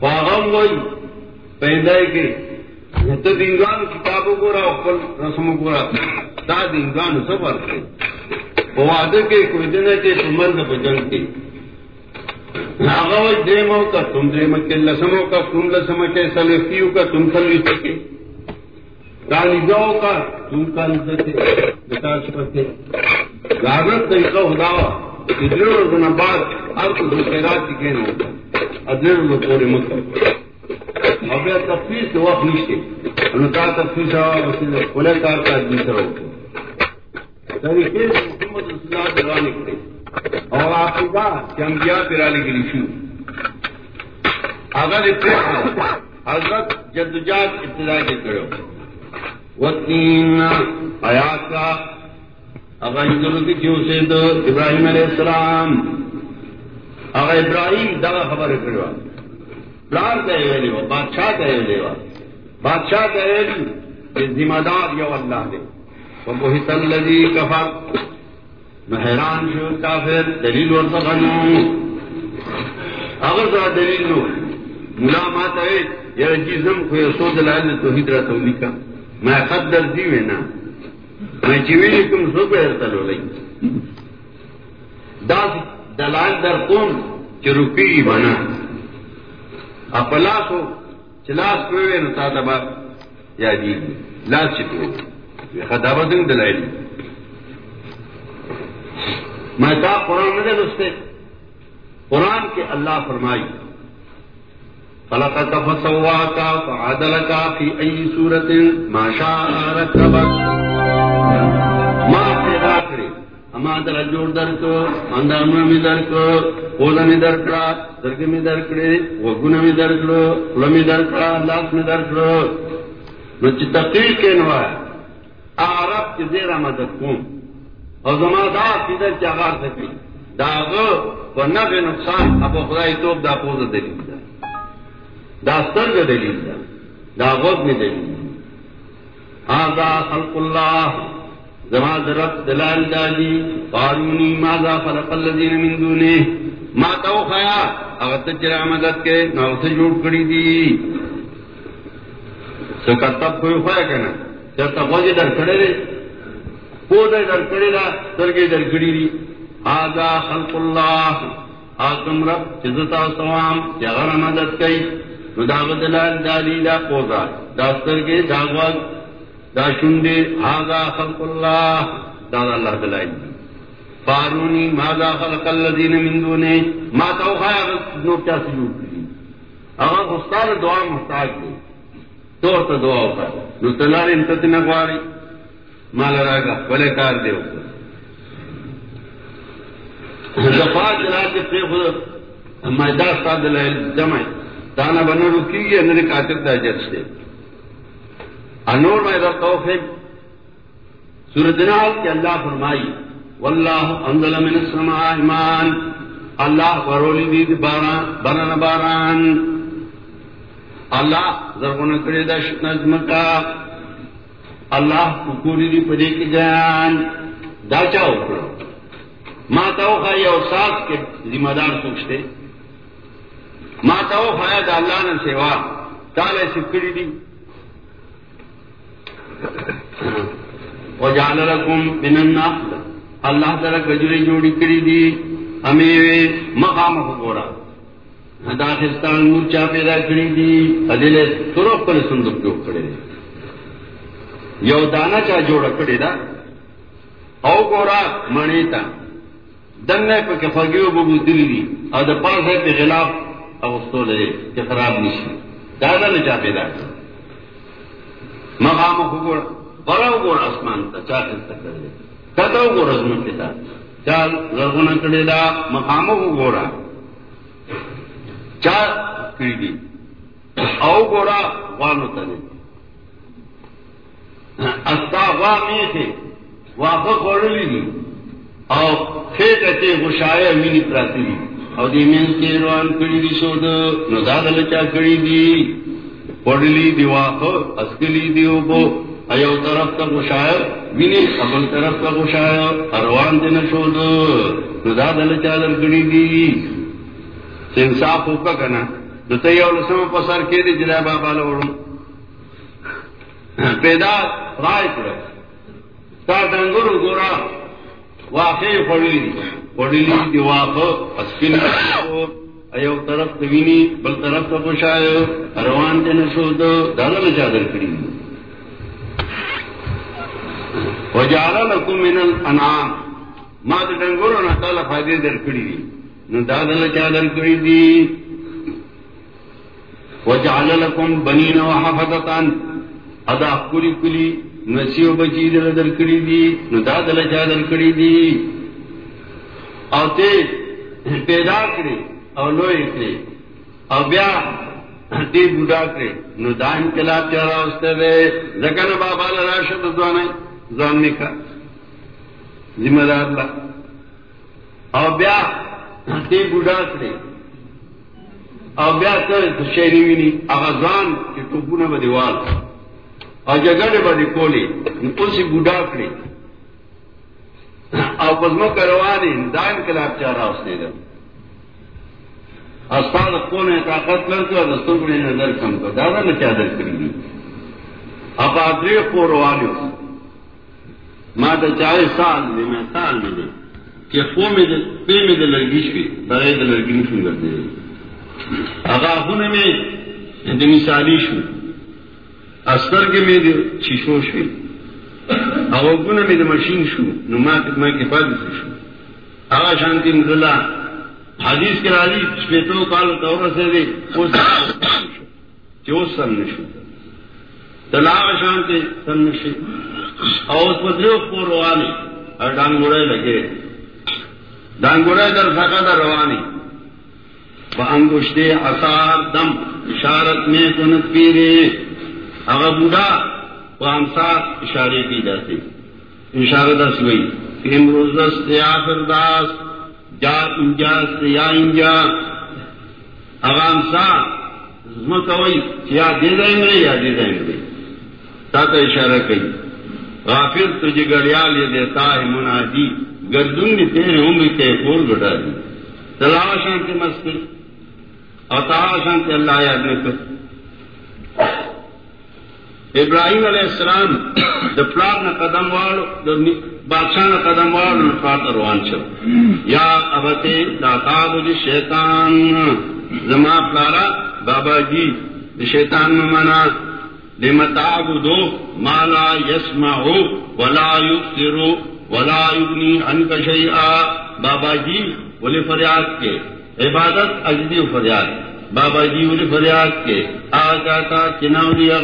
پاغم وہی پیدا کے تو دنگان کتابوں کو رہا اوپر رسموں کو رہا۔ تا دنگان سب آتے وہ آدھے کے کوئی دن ہے کہ مرد بجنگ کے ناغاوت دیمو کا تم دیمو کے لسموں کا تم لسم کے سلیفیوں کا تم سلیف کے کالیگاؤ کا تم کا وکاس کرتے گارنٹ طریقہ ہداوا ڈیڑھ اور دن بعد ہر کو دوسرات کی کہنا ہوتا ڈیڑھ لوگ پورے مت اب تفریح سے وقت نیچے انکار تفریح کھلے کار کا دوسرا ہوتا طریقے سے حکومت رسول دلا نکلے۔ اور آپ کی بات کہ ہم کیا پرالی کے لیے اگر حضرت جدوجات ابتدا کے کرو۔ وہ تین آیات کا اگر کی کیوں سے تو ابراہیم علیہ السلام، اگر ابراہیم دگا خبر کروا پلان کہے ہوئے لیوا بادشاہ کہے ہوئے لیوا بادشاہ کہے کہ ذمہ دار یو اللہ دے۔ وہ بہت اللہ کفر۔ نو حیران شو، کافر، دلیل ورطا غنو اگر ذرا دلیل نو، ملا ماتا ہے، یا جیزم کوئی سو دلائل توحید را تولی کا میں خط در دیوے نا میں چیوی لکم سو پہ ارتلو لئی۔ دا دلائل در کون چی رکی بنا۔ اپلاس ہو، چلاس پوے نو تا دبا یا دی لاس چکو۔ خدابہ دن دلائل میں کہا قرآن میں دستے قرآن کے اللہ فرمائی۔ فلق کا فسوا کا فعادل کا فی ای صورت ماشا رکبت ماں پیدا کرے۔ اما در جوڑ در کو اندامنا میں در کو، پولا میں در کرا درگ میں در کرے وگنا میں در کرو پلا میں در کرا لاس میں در کرو۔ نچ تقریر کے نوائے عرب کے زیر مدد کون؟ اور زمادار کدھر چاغار سکی داغ و نہ بے نقصان اب خدائی تو دا پوز دلیل دا. داستر کا دلیل دا. داغوت میں دلیل آزا خلق اللہ زما ضرب دلال دالی. قانونی ماذا فرق الذین من دونے ما تو خیا. اگر تجرا مدد کے. نہ اسے جوڑ کری دی. سکتب کوئی خواہ کہنا جب تک وجہ در کھڑے رہے پودے در کرے دا سرگے در در دی۔ آگا خلق اللہ۔ آکم رب چزتا سوام یا غر مدد کئی۔ دلال دالی دا پودا کے داغوگ دا شنڈے آگا خلق اللہ۔ دادا اللہ دلائی فارونی مادا خلق اللہ نے ماتا نوکیا سے جھوٹ کری۔ اگر استاد دعا محتاج دے تو دعا ہوتا ہے نو تلال انتظر نگواری۔ مال راگا، بلے کار دے دفاع جلال کے پہ خود میدا ساد جمع دانا بنا رکی گی انر کاتر دا جج سے انور میدا توف ہے۔ سورج نال کے اللہ فرمائی، واللہ انزل من السماء ایمان اللہ برولی دید باران، بنان باران۔ اللہ ضربنا کرے دا نظم کا اللہ پکوری دی پدے کی جان، دا چاہو کرو ماتاو خواہی اور ساتھ کے ذمہ دار سوچتے ماتاو خواہی دا اللہ نے سیوا؟ تالے سکڑی دی؟ وجعل لكم من النخل۔ اللہ تعالی کجری جوڑی کری دی، ہمیں مقام ہو گورا۔ داخستان مورچا پیدا کری دی، ادلے ترو پر سندر جو کھڑے دی یو دانا چا جوڑا کڑی دا؟ او گورا منی تا. دنگے پہ کفگیو بگو دلی دی. او دا پاس ہے پہ خلاف اوستو لے کہ خراب نشی دادا نے چا پیدا کر. مقام ہو گورا. بڑا گور آسمان تا، چا خلتا کر دے. کتا گور ازمن کتا چال لرغنا کڑی دا، مقام ہو گورا. چا کری دی. او گورا وانو تا دے. استا وا میٹھے واپس وڑلی دی۔ مینی پراتی دی۔ دی کے روان کری دی سو کری دی۔ دی واپس اسکلی دی او بو۔ ایو طرف کا غشایا مینی اپن طرف کا اروان در کری دی۔ انصاف کنا۔ پسر کے دی جلائے بابا لوڑوں پیدا رائے کرے تا ڈنگر گورا واقعی پڑی پڑی دی واق اسکن ایو طرف توینی بل طرف کا پوشایا روان دین شو دو دادا میں چادر کری وجعل لكم من الانعام. ما د ډنګورو نه تعالی فائدې درکړي دي. نو دا دل چا درکړي دي. وجعل لكم بنين وحفظة. ادا کلی کلی نسیو بچی دل در کری دی، نو دا دل چا در کری دی. او تے پیدا کرے او لوئے کرے او بیا تے بودا کرے نو دا انقلاب چارا استے دے زکن بابا لراشد دوانے زوان نکا ذمہ دار اللہ او بیا تے بودا کرے او بیا تے شہری وینی اغازان کی ٹوپونا بدیوال اور جگڑے بڑی کولی اسی بوڑھا کری اور پزمو کروانی دا انقلاب چاہ رہا اس نے اسپال کو نے طاقت کر کے اور دستوں کو نظر کم کر دادا نے کیا چادر کری اب آدری کو روانی ماں تو چاہے سال میں میں سال میں دے کہ فو میں دے پے میں دے لڑکی شوی بغیر دے لڑکی نہیں سن کر دے اگا ہونے میں دنی سالی شو استر کے میں شیشو شو اوگن میں مشین شو. نما میں کے پاس شو. آگا شانتی مدلہ حدیث کے راضی شپیتو کال دور سے دے جو سن نشو. تلاغ شانتے سن نشو. اور اس پتریو کو روانی. اور ڈانگوڑے لگے ڈانگوڑے در سکا در روانی. وہ انگوشتے اثار دم. اشارت میں سنت پیرے اگر بوڑھا وہ ہمسا اشارے کی جاتی اشارہ دس ہوئی کہ امروز یا پھر داس جا انجا یا انجا۔ اگر ہمسا کوئی یا دے دیں گے یا دے دیں گے۔ تا تو اشارہ کہی۔ غافر تجھے گڑیال یہ دیتا ہے منادی۔ گردن بھی تیرے عمر کے پور گٹا دی۔ تلاوا شانتی مستی اور تلا شانتی اللہ یاد نے کر۔ ابراہیم علیہ السلام د پلار نہ قدم واڑ بادشاہ نہ قدم واڑ نفات روان چو یا ابتے داتا بج شیطان زما پلارا، بابا جی شیطان میں منا لمتا دو مالا یسما ہو ولا یو ولا یغنی ان کا شیئا. بابا جی بولے فریاد کے. عبادت اجدی فریاد. بابا جی بولے فریاد کے. آ جاتا چناؤ دیا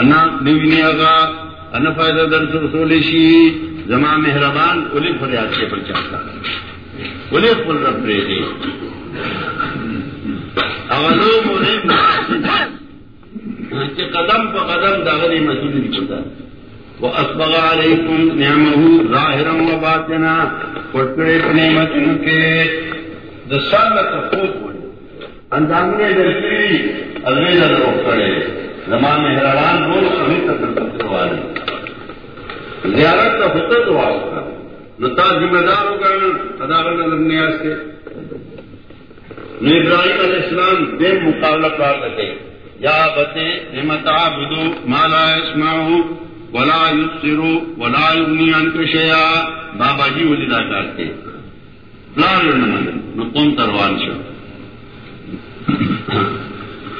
انا نوینی اگا انا فائدہ در رسول شی زما مہربان اولی فریاد کے پر چاہتا اولی پل رب رے دے۔ اولو مونے کہ قدم پا قدم داغلی مسئول دی کتا وہ اسبغ علیکم نعمہو ظاہرا و باطنا، پٹکڑے نعمت ان کے۔ دسالت خوب ہوئی اندامنے در کری ازوی در روکڑے زمان میں حیران بول سبھی تک والے زیارت کا ہوتا تو آؤ کا نتا ذمہ دار ہو کر ادا کرنا لگنے سے ابراہیم علیہ السلام بے مقابلہ کر سکے یا بتے نمتا بدو مالا اسما ولا یبصرو، ولا یغنی عنک شیئا۔ بابا جی ولی دا کرتے لار نمن نو قوم تروان شو۔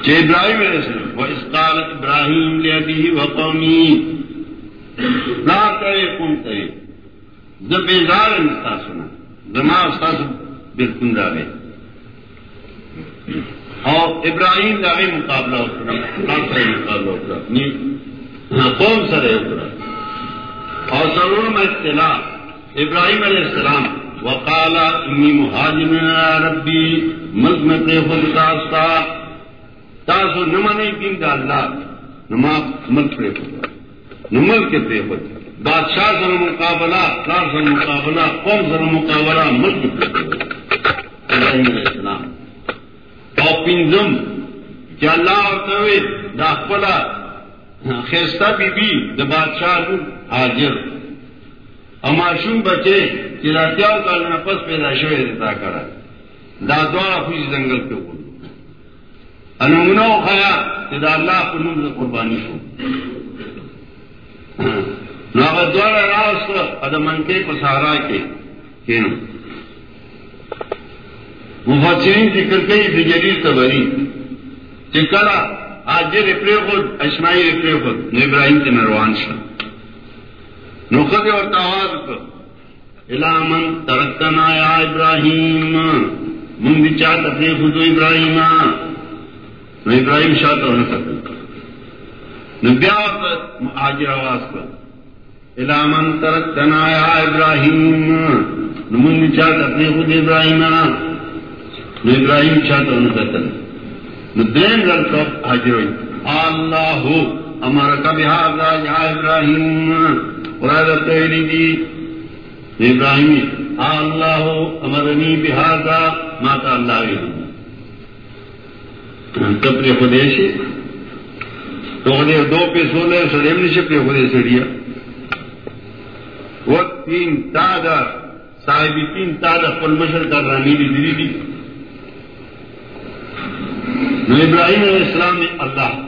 چه ابراہیم علیہ السلام، و اس قالت ابراہیم لیدیه و قومی، لا کرے قوم کرے جب بیزار مستاسنا زما استاس بالکل راوے اور ابراہیم کا بھی مقابلہ ہوتا مقابلہ ہوتا ہاں، قوم سر اترا اور سرور میں اطلاع، ابراہیم علیہ السلام وقال انی مہاجم ربی، ملک میں پہ خود تاسو نمانے دین کا اللہ نما ملک پہ خود نمل کے پہ خود بادشاہ سر مقابلہ کار سر مقابلہ، قوم سر مقابلہ ملک پہ ابراہیم علیہ السلام۔ اور پنزم کیا اللہ اور داخلہ خیستہ بی بی دا بادشاہ رو حاضر۔ اماشون بچے چراتیاو کال نفس پیدا شوئے دیتا کرا۔ دا دوارا خوشی زنگل کے اوپر انمونو خیا کہ دا اللہ کو سے قربانی شو. ہاں۔ نو اگر دوارا راست ادا منکے کو کے کینو مفسرین ذکر کئی بجریر تبری چکلا آج جی ریپلے خود اشمائی ریپلے خود ابراہیم کے نروان شاہ نو اور تواز کو الامن ترکتنا یا ابراہیم من بھی چاہتا تھے خود ابراہیم نو ابراہیم شاہ تو نہ سکتا نو بیا آج آواز کو۔ الامن ترکتنا یا ابراہیم۔ نو من بھی خود ابراہیم۔ نو ابراہیم شاہ تو نہ سکتا دین رل کب حاضر ہوئی۔ اللہ ہو، ہمارا کبھی حاضر یا ابراہیم۔ قرآن تیری جی ابراہیم، اللہ ہو امرنی بہادا ماتا اللہ کپڑے خدیش تو خدے دو پہ سولہ سڑیم نے شپے خدے سڑیا۔ وقت تین تادا صاحبی تین تادا پل مشر کر رہا، نیلی دلی دی۔ ابراہیم علیہ السلام نے اللہ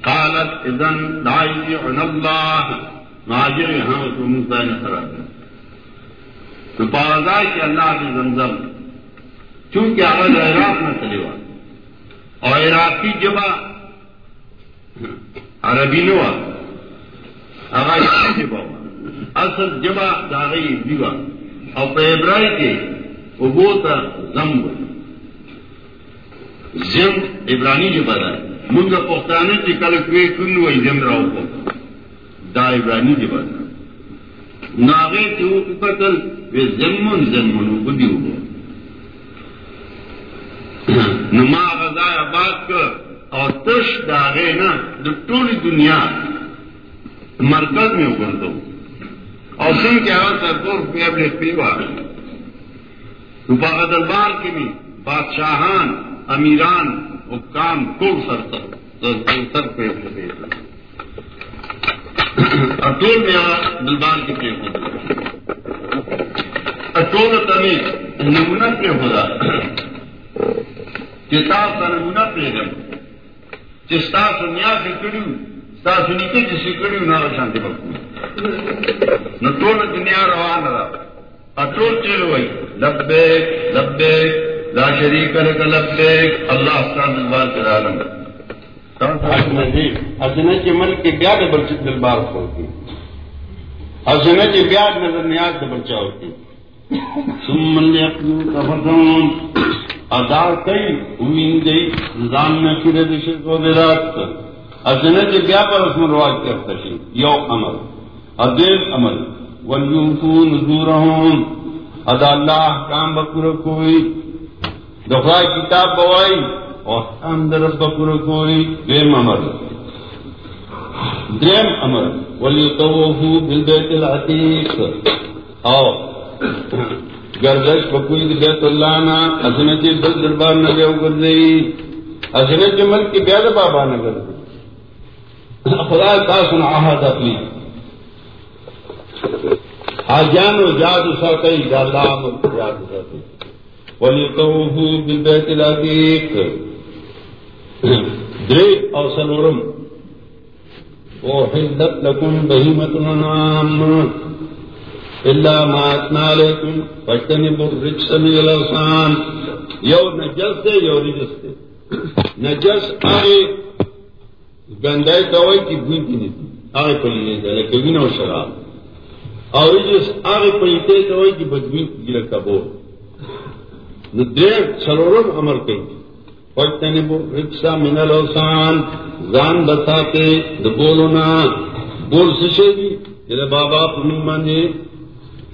قالت اذن دائی اللہ مہاجر یہاں تو مسا نے خراب ہے تو پارا کہ اللہ کے زمزم۔ چونکہ آواز عراق نہ چلے ہوا۔ اور عراقی جبا عربی نوا آواز جبا اصل جبا داغی دیوا اور پیبرائی کے وہ بوتا زم ہوئی زم ابرانی جو بدا منگ پختانے کی کل کوئی کن وہی زم راؤ کو دا ابرانی جو بدا ناغے کے وہ قتل وہ زمن زمن بدی ہو نما غذا آباد کر اور تش داغے نا جو ٹولی دنیا مرکز میں اگڑ دو اور سن کے آواز سرکور پہ اپنے پیوا دربار کی بھی بادشاہان، امیران، حکام ٹول سر سر پہ اٹول میں دلبان کی پہ اٹول تمی نمونہ پہ ہو رہا کتاب کا پہ گئے چستا سنیا سے کڑی ستا سنی کے جسی کڑی نہ شانتی بکو نہ ٹول دنیا روان رہا۔ اٹول چل ہوئی۔ لبے لبے لا شریک لک لبیک، اللہ استاد دلبار کے عالم حسنہ کے ملک کے بیاد برچت دلبار کھولتی حسنہ کے بیاد نظر نیاز سے بچا ہوتی سمن کئی گئی نظام میں کے بیا پر اس میں رواج کرتا تشریف یو عمل۔ ادیب عمل۔ ولیوفو نزورہم ادا اللہ کام بکر کوئی۔ دفاع کتاب بوائی۔ اور اندر بکر کوئی۔ دیم امر دیم امر ولی تو دل بیت العتیق اور گردش بکوئی بیت اللہ نا حسنت بل دربار نہ گئے کر گئی حسنت ملک کی بیاد بابا نہ کر خدا کا سنا احد اپنی۔ آجان و جاد سر کئی جادا یاد سر ولیطوفو بالبیت العتیق۔ دریک او سنورم۔ وحلت لكم بهيمة الأنعام إلا ما أتنا عليكم فاجتنبوا الرجس من الأغصان یو نجس دے، یو رجس دے. نجس آئے، گندائی کوئی کی بوئی کی نہیں آئے پلی نہیں دے لیکن بھی شراب. اور رجس آئے پلیتے کوئی کی بدبوئی کی لکا بول دیر سرورم عمر کئی. فاجتنبوا الرجس من الأغصان زان بساتے بولونا بول سشے دی جلے بابا پنی مانے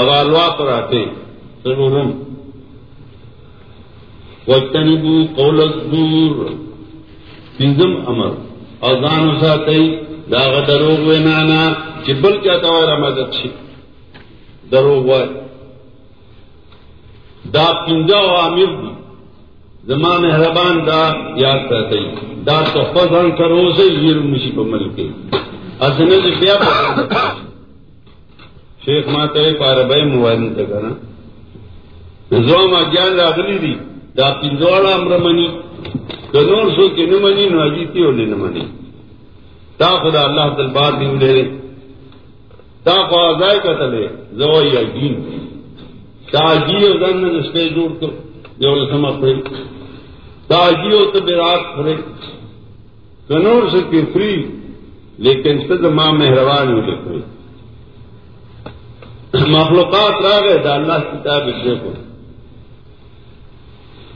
اغالوا پر آتے سرورم وجتنبو قول الزور۔ پنزم امر۔ اوزان اساتی داغ دروغ وینانا چبل کیا توارا مدد چی دروغ وای دا پنجا و عامر دی زمان مہربان دا یاد کرتے دا تحفظ ہن کرو سے یہ مشی کو مل کے اصل بیا شیخ ماتے پار بھائی موبائل سے کرنا زوم اجان راغلی دی. دا پنځوړه امر منی. کنور سو کې نه منی، نو اجیتی ولې نه منی. تا خدا الله تعالی بار دی ولې تا کو ځای کتلې. زوی دین. تا جیو ځان نه سپې جوړ کړ. دیول سم خپل تا جیو ته برات خورې. کنور سو کې فری لیکن څه ما مهربان ولې مخلوقات راغې دا الله کتاب دې کو۔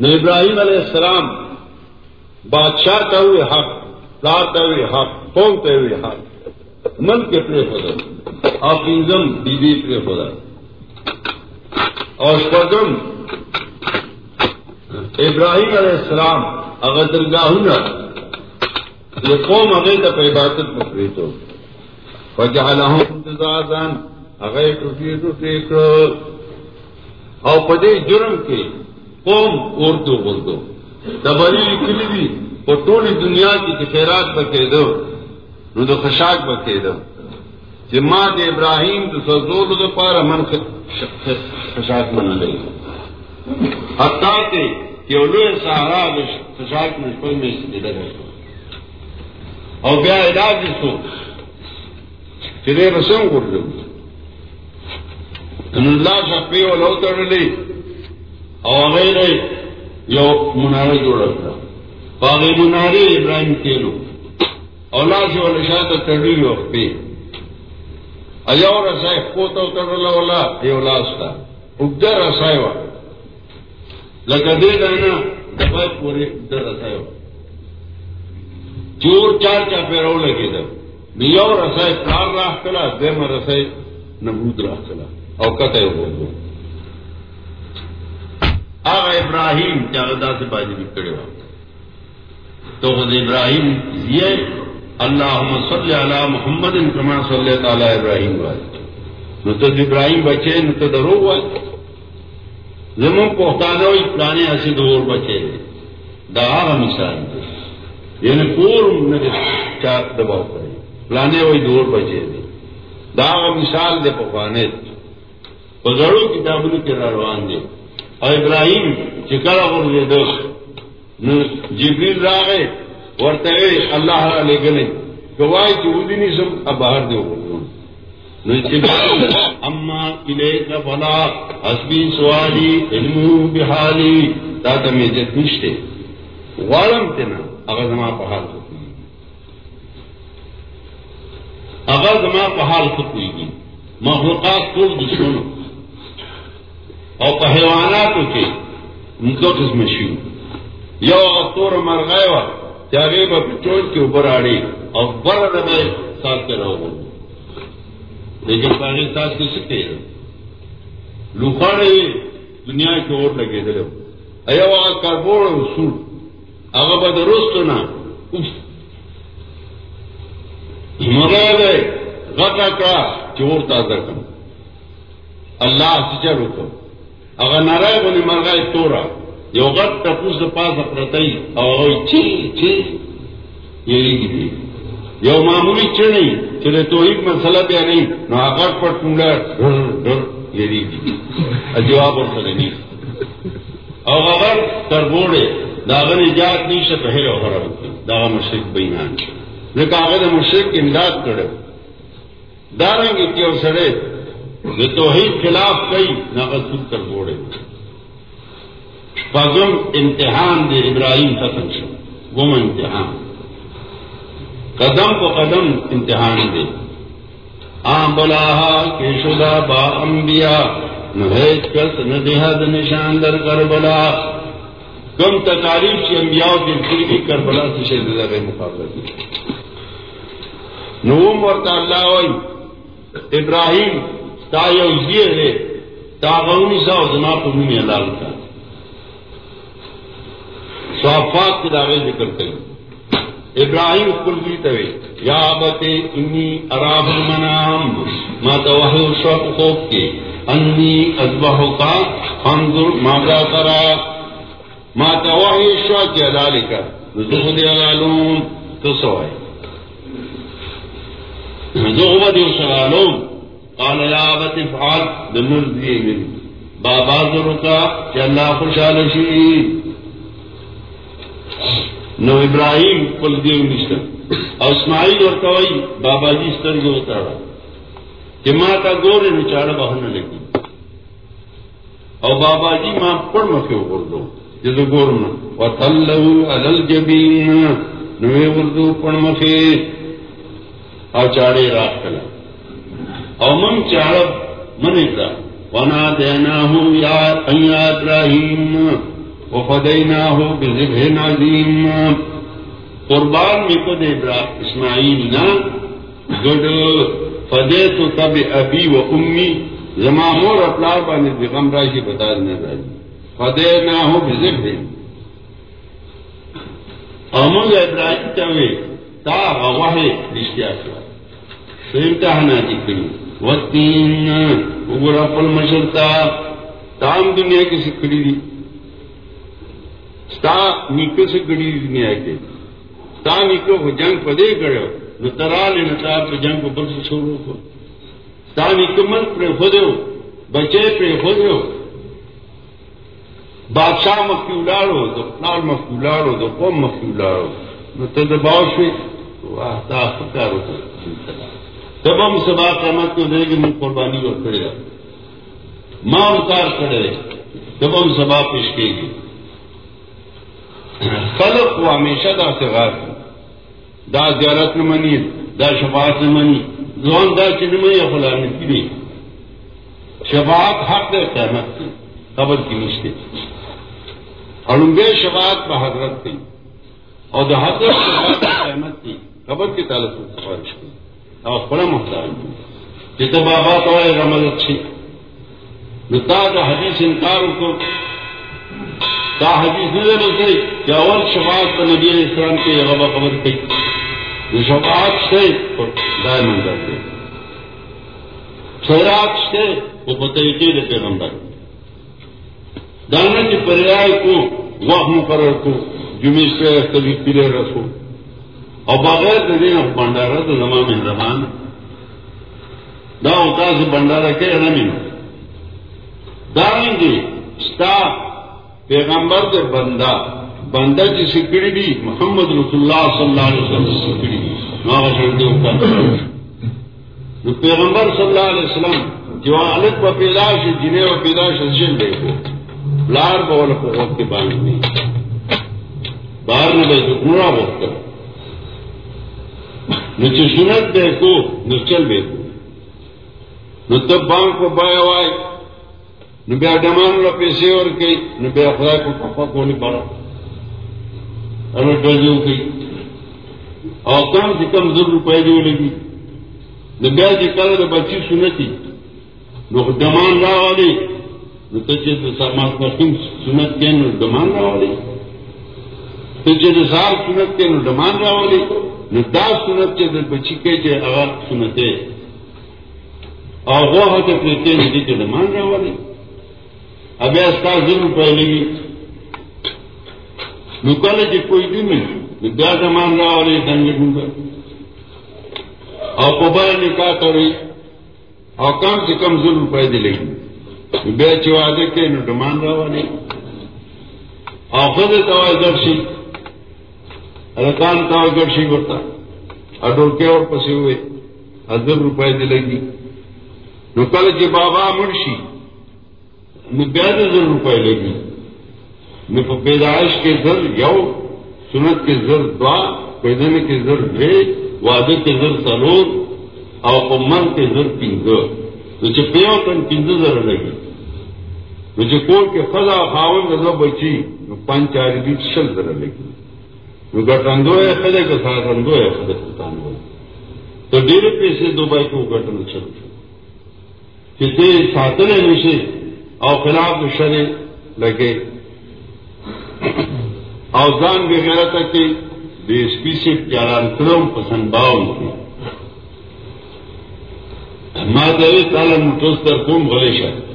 نو ابراہیم علیہ السلام بادشاہ کا ہوئے حق دار کا ہوئے حق، قوم کا ہوئے حق۔ من کے پرے خدا آپ انزم بیوی پرے خدا۔ اور پدم ابراہیم علیہ السلام اگر درگاہ یہ قوم اگر تک عبادت پکڑی تو۔ وجہ انتظار اگر ٹوٹی ٹوٹے اور پدے جرم کے قوم اردو اردو دبری لکھلی دی وہ ٹولی دنیا کی خیرات بکے دو، نو دو خشاک بکے دو۔ جماعت ابراہیم تو سزول دو پار من خشاک من لے حتا تے کہ اولو سہارا خشاک میں کوئی میں ادھر ہے اور بیا علاج سو چلے رسم کر دو۔ اللہ شاہ پی اور لو تڑ اور غیر یو منارے جوڑا تھا باغی منارے ابراہیم تیلو اولا سے والا شاہ تو ٹڈی وقت پہ ایو رسائے پوتا اتر والا یہ لاستا اگدر رسائے وا لگا دے دینا دفاع پورے اگدر رسائے وا چور چار چا پیرو لگے دا یو رسائے پرار راہ کلا دیم رسائے نمرود راہ کلا اور کتے ہو گئے آغا ابراہیم چاردا سے بازی بھی کڑے ہو تو خود ابراہیم یہ اللہ صلی اللہ محمد کما صلی تعالی ابراہیم والے نو تو ابراہیم بچے، نو تو درو والے زمون پہتانا ہوئی پرانے ایسے دور بچے۔ دا آغا مثال دے یعنی پور میرے چار دباؤ کرے۔ پلانے ہوئی دور بچے دے دا آغا مثال دے پکوانے پگڑوں کتابوں کے روان دے اور ابراہیم چکر اور دو جبریل راغے ورتے اللہ علیہ گنے گواہ کی وہ نہیں سب اب باہر دو اما کلے کا بلا حسبی سوالی علم بحالی. دادا میں جت نشتے والم تینا اگر زما پہاڑ خود اگر زما پہاڑ خود ہوئی گی مخلوقات کو دشمنوں اور پہلوانات کے ان کو قسم شیو یو تور مر گئے وا چاہے چوٹ کے اوپر آڑی، اور بڑا ربے ساتھ کے رہو لیکن پاکستان کے سکتے لوکھاڑے دنیا کی اور لگے دے ایو کا بوڑ سوٹ اگر بد روز تو نا مرا گئے غطا کا چور تازہ کم اللہ سے چلو کو اگر نارائ بنی مرغا تورا. یو غط تپوس پاس اپرتائی اور چی چی؟ یہی دی. یو معمولی چ نہیں چلے تو ایک مسئلہ پہ نہیں نہ آکاش پر ٹونڈا ڈر ڈر یہی دی جواب اور سکے نہیں اور اگر تربوڑے داغن ایجاد نہیں سے پہلے اور داغا مشرق بینان نے کاغذ مشرق امداد کرے داریں گے کہ سڑے یہ تو ہی خلاف کئی ناقص کر بوڑے پگم امتحان دے ابراہیم ختم شو گم امتحان۔ قدم کو قدم امتحان دے۔ آم بلا کے با امبیا نہیج کس، نہ نشان در کر بلا کم تکاریف کی امبیا کی پھر بھی کر بلا سے شہد مقابلہ۔ دی نوم اور اللہ ابراہیم تا یو ہے تا غونی سا ادنا پمین لال کا صحفات کی دعوے ذکر کری ابراہیم کل بھی توے یا بتے انی اراب منام ما توہو شوق خوف کے انی ازبہ کا فانظر ماذا کرا ما توہو شوق کے ادالی کا زخد اغالون تو سوائے زخد اغالون قال یا بت فعال دمر دیے میری بابا ضرور کا کہ اللہ خوشحال شیر نو ابراہیم کل دیو نشتر اور اسماعیل اور کوئی بابا جی استر جو اتارا کہ ماں کا گور نچاڑا بہن لگی. اور بابا جی ماں پڑ مکے کر دو جیسے گور میں اور تھل الل جبین نوے اردو پڑ مکے اور چاڑے رات کلا. اور من چاڑ من کا۔ ونا دینا ہوں یا ابراہیم وہ فدئی ہو بے نازیم قربان میں کو دے برا اسماعیل نہ گڈ فدے تو تب ابھی وہ امی زما مور اپلار بانے بیگم راجی بتا دینا راجی فدے نہ ہو بزے بھے امن ابراہیم چاہے تا گواہ رشتہ کیا تو امتحان کی کری اگر اپل مشرتا تام دنیا کی سکڑی دی ستا نیکو سے گڑی دنیا کے ستا نیکو کو جنگ پدے گڑو نو ترال نتا پہ جنگ کو برس چھوڑو کو؟ ستا نیکو من پر خودو بچے پر خودو بادشاہ مکی الاڑو تو پلار مکی الاڑو تو قوم مکی الاڑو نو تو دباؤ شوی واہ تا فکارو تو تب ہم سبا قیمت کو دے گی من قربانی اور کرے گا ماں انکار کرے تب ہم سبا پیش کے گی خلق کو ہمیشہ دا سے دا زیارت نے منی، دا شفاعت نے منی۔ زون دا چن میں یا فلا نے شفاعت حق دے قیامت کی، قبر کی مشکل اور ان بے شفاعت پر حضرت تھی اور دا حضرت شفاعت قیامت کی، قبر کی تعلق سے سفارش کی۔ اور بڑا محتاج جتنے بابا تو رمل اچھی نتا کا حدیث انکار کو دا حدیث نے بسے کہ اول شفاعت تو نبی علیہ السلام کے غبا خبر کی جو شفاعت سے دائر منظر دے خیرات سے وہ بطریقے دے پیغمبر. دانا کی پریائے کو وہ مقرر کو جمعی سے کبھی پیلے رسو اور بغیر دے بنڈارا تو زما مہربان دا ہوتا سے بنڈارا کے رمی داریں گے اسٹاف پیغمبر دے بندہ بندہ کی سکڑی بھی محمد رسول اللہ صلی اللہ علیہ وسلم سکڑی پیغمبر صلی اللہ علیہ وسلم جو الگ و پیداش جنہیں و پیداش حسین دیکھو لار بول کو وقت کے باندھ نہیں باہر میں بھائی تو ٹکڑا وقت کر نیچے سنت دیکھو نچل دیکھو نہ تب بانگ کو بایا وائے نو بیا ڈمان لو پیسے اور گئی نو بیا خدا کو پپا کو نہیں پڑا اور ڈرجو گئی اور کم سے کم دو روپئے جو لگی۔ نو بیا جی کل تو بچی سنتی۔ نو ڈمان را والی نو تجھے تو جی سامان مخیم سنت کے نو ڈمان را والی تجھے تو جی سار سنت کے نو ڈمان را والی دا سنت کے بچی کے جے اگر سنتے اور وہ ہوتے پیتے ندی کے مان رہا والے اب ایسا ضرور پہلے گی نکل جی کوئی بھی نہیں ودیا سے مان رہا والے دنگے ڈھونڈا اور کوبر نے کہا اور کم سے کم ضرور روپئے دلے گی بے چوا دے کے مان رہا والے اور خود تو درشی رکان تو درشی کرتا؟ اور کے اور پسے ہوئے، ہزار روپئے دلے گی نو کل جی بابا مرشی نو بیا زر روپئے لے گی۔ نو پیدائش کے زر یو، سنت کے زر دعا، پیدن کے زر ڈھے وعدے کے زر سلور، او په من کے زر پینزر نو چې پیو تن پینزر زر لگی۔ نو چې کور کې خدا خاون د بچی، نو شل زر لگی۔ نو ګټندو یې خدای کو ساتندو یې خدای کو تاندو تو ډېر پیسې دوبای کو ګټل چلو کسی ساتنے نشے اور خلاف شرے لگے اوزان وغیرہ تک کے بے اسپی سے پیاران کروں پسند باؤ کی ماں دے تالا مٹوس کر کون بولے شاید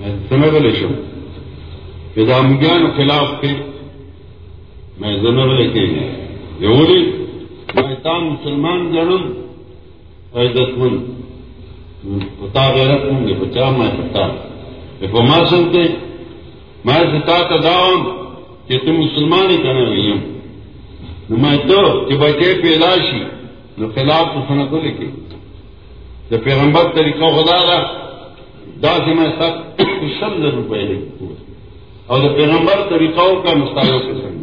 میں سمے بولے شو کہ خلاف کے میں زمر لے کے یہ بولی میں تام مسلمان جنم عزت مند پتا غیرت ہوں گے بچا میں پتا۔ ماں سنتے میں ستا تداؤں کہ تم مسلمان ہی کرنے لگی ہوں میں تو کہ بچے پیلاشی نو خلاف تو سنا تو لکھے۔ جب پیغمبر طریقہ خدا رہا دا سے میں سب سب روپئے لے اور جب پیغمبر طریقوں کا مستعلوں سے سمجھے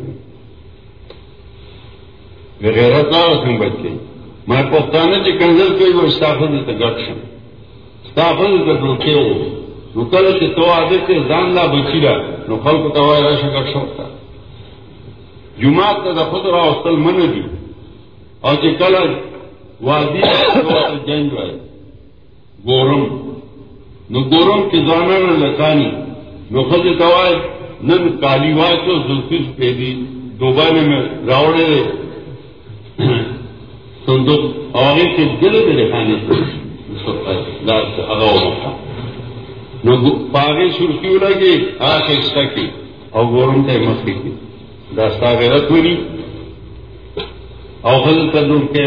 غیرت نہ رکھوں بچے میں پختانے کی کنزل کوئی وہ استعفی دیتے گرشن تافل کا دوکے ہو نکل کے تو آگے سے جان لا بچی رہا نو کو تو ایسا کر سکتا جماعت کا خود رہا استل من دی اور کہ کل وادی جنگ ہے گورم. نو گورم کی زانا نے لکانی. نو خود دوائے نن کالی وائے تو زلفی پہ دی دوبارے میں راوڑے صندوق اور کے دل میں دکھانے پاگے سرخی لگے آخ ایسا کی؟ اور گورم تے مستی کی داستا غیرت ہوئی اور خزل کر دوں کہ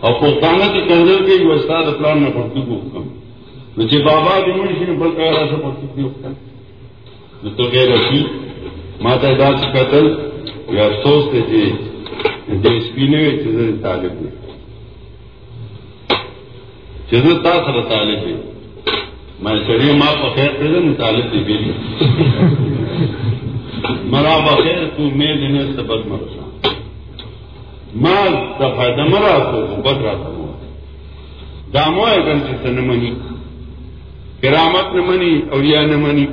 اور پوتانا کی کنزل کے جو استاد پلان میں پڑتی کو حکم جی مجھے بابا بھی مجھے نے بل کر رہا تھا پڑتی تھی۔ حکم تو کہہ رہی ماتا داس قتل یا افسوس تھے۔ جو اس پینے میں طالب نے جزتا سر طالب میں چڑی ماں بخیر دے دیں طالب دی گئی مرا بخیر تو میں دینے سے بد مرسا ماں دفاع دمرا تو بد رہا تھا۔ دامو ہے گن سے نہ منی۔ کرامت نہ منی اوریا نہ منی۔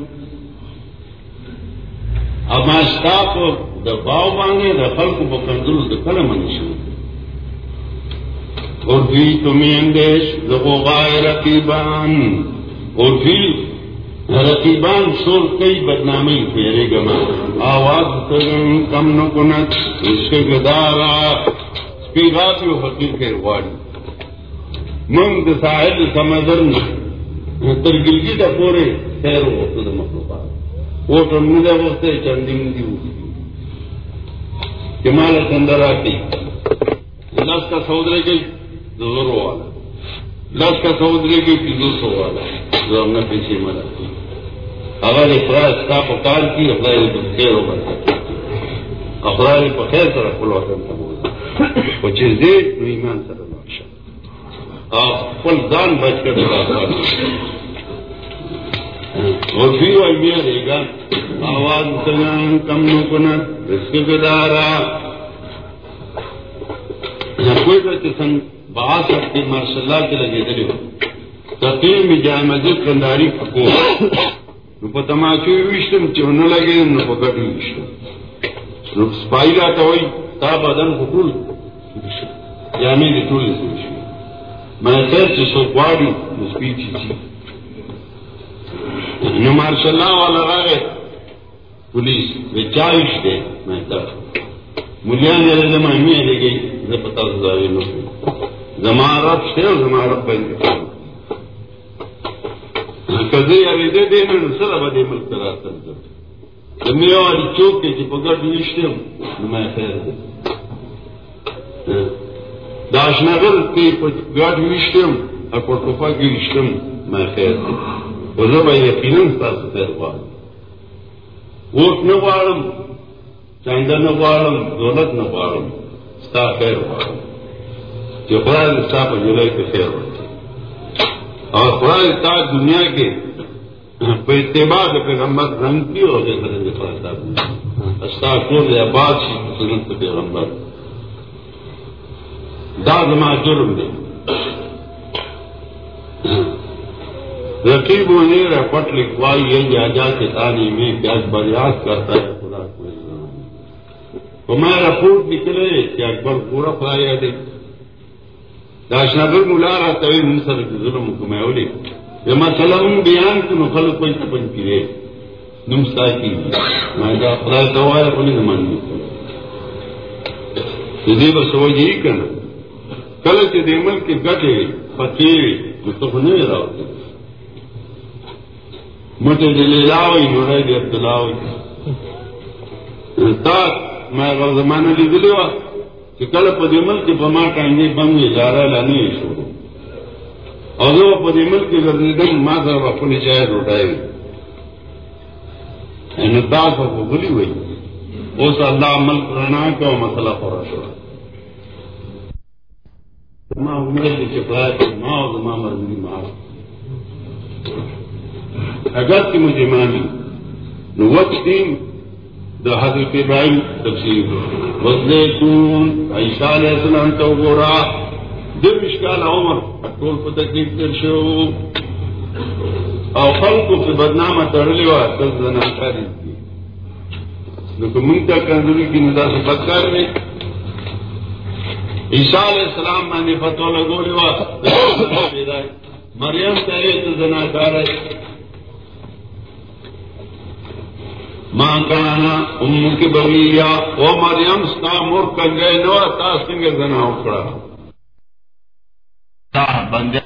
اب میں اسٹاف دباؤ مانگے دفل کو بکندر دفل منی شروع اور بھی تمہیں اندیش غائے رقیبان. اور بھی رقیبان شور کئی بدنامی پھیرے گما آواز کم نو کنت اس کے گدارا پیغا بھی حقیق کے واڑی منگ ساحل سمندر ترگلگی کا پورے خیر ہو تو مخلوقات وہ تو مجھے وقت چندی مندی ہوتی کہ مالا سندر آتی لس کا سودرے گئی زور والا دس کا سمندری کی دو سو والا جو ہم نے پیچھے مرا اگر افراد کا پکار کی افراد خیر ہو بتا افراد پخیر طرح کھلو کرتا وہ چیز دے ایمان سر آپ پل دان بچ کر اور پھر وہ رہے گا۔ آواز مسلمان کم نو کنت۔ اس کے دارا کوئی بچے سنگ بہت سکتی ماشاء اللہ کے لگے دلے ہو تقیر میں جائے مسجد کنداری پکو نو تماچو وشتم چونا لگے نو پکڑ وشتم نو سپائی راتا ہوئی تا بدن خطول یعنی دی طول سے میں سر چی سو کواری نسپی چی چی نو ماشاء اللہ والا رائے پولیس وی چاوش دے، میں تب ملیان دے زمان میں لے گئی زپتا زاوی نو۔ زمان رب سے زمان رب بین کدے ابھی دے دے نا سر اب دے ملک کرا سر میں والی چوک کے جی پکڑ نشتے ہوں میں خیر دے۔ داش نگر کے گاڑ نشتے ہوں اور پٹوپا کی رشتے ہوں، میں خیر دے۔ وہ سب یقیناً سر خیر ہوا ووٹ نہ واڑم چاندہ نہ واڑم دولت نہ واڑم ستا خیر واڑم جو خدا ستا پر جلے کے خیر ہوتا اور خدا تا دنیا کے اتباع پیغمبر رنگ کی ہو جائے گئے خرید خدا استا کو یا بات سنت پیغمبر داد ماں جرم دے رقیب و نیر پٹ لکھوائی یہ جاجا کے تانی میں پیاز بریاد کرتا ہے خدا کو تو میں رپورٹ نکلے کہ اکبر پورا خدا دے۔ داشنگر ملا رہا تبھی من سر ظلم کو میں بولے یہ مسئلہ ان بیان کی نقل کوئی سپن کی رے۔ نمستا کی۔ میں کہا، خدا دعا ہے اپنی زمان میں دے بس سمجھ یہی کرنا کل کے دیمل کے گٹے پتے مستق نہیں رہا ہوتے مٹے دلے لاوئی، نوڑے دے عبداللہ تاک میں اگر زمانہ لی دلے وا کہ کل پدیمل کے بما ٹائیں بم اجارہ لانے چھوڑو اور وہ پدیمل کے گردن ماں صاحب اپنی چائے لوٹائے یعنی داس کو بھلی ہوئی۔ اس اللہ عمل کرانا کا مسئلہ پورا چھوڑا ماں عمر کی چپڑائے تو ماں اور ماں مرنی ماں اگر کی مجھے مانی وقت تین حضرت ابراہیم تفصیل بدلے کون عیسا علیہ السلام تو گورا دل مشکال عمر ٹول کو تکلیف کر شو اور فل کو پھر بدنام تڑلے ہوا دس زنا کاری لیکن منگتا کنزوری کی ندا سے بدکار میں عیسا علیہ السلام میں نے فتو لگو لوا مریم کہے تو زنا کار ہے ماں کہنا ام کی بغیا وہ مریم ستا مور کنگے نو تا سنگ زنا اکڑا بندے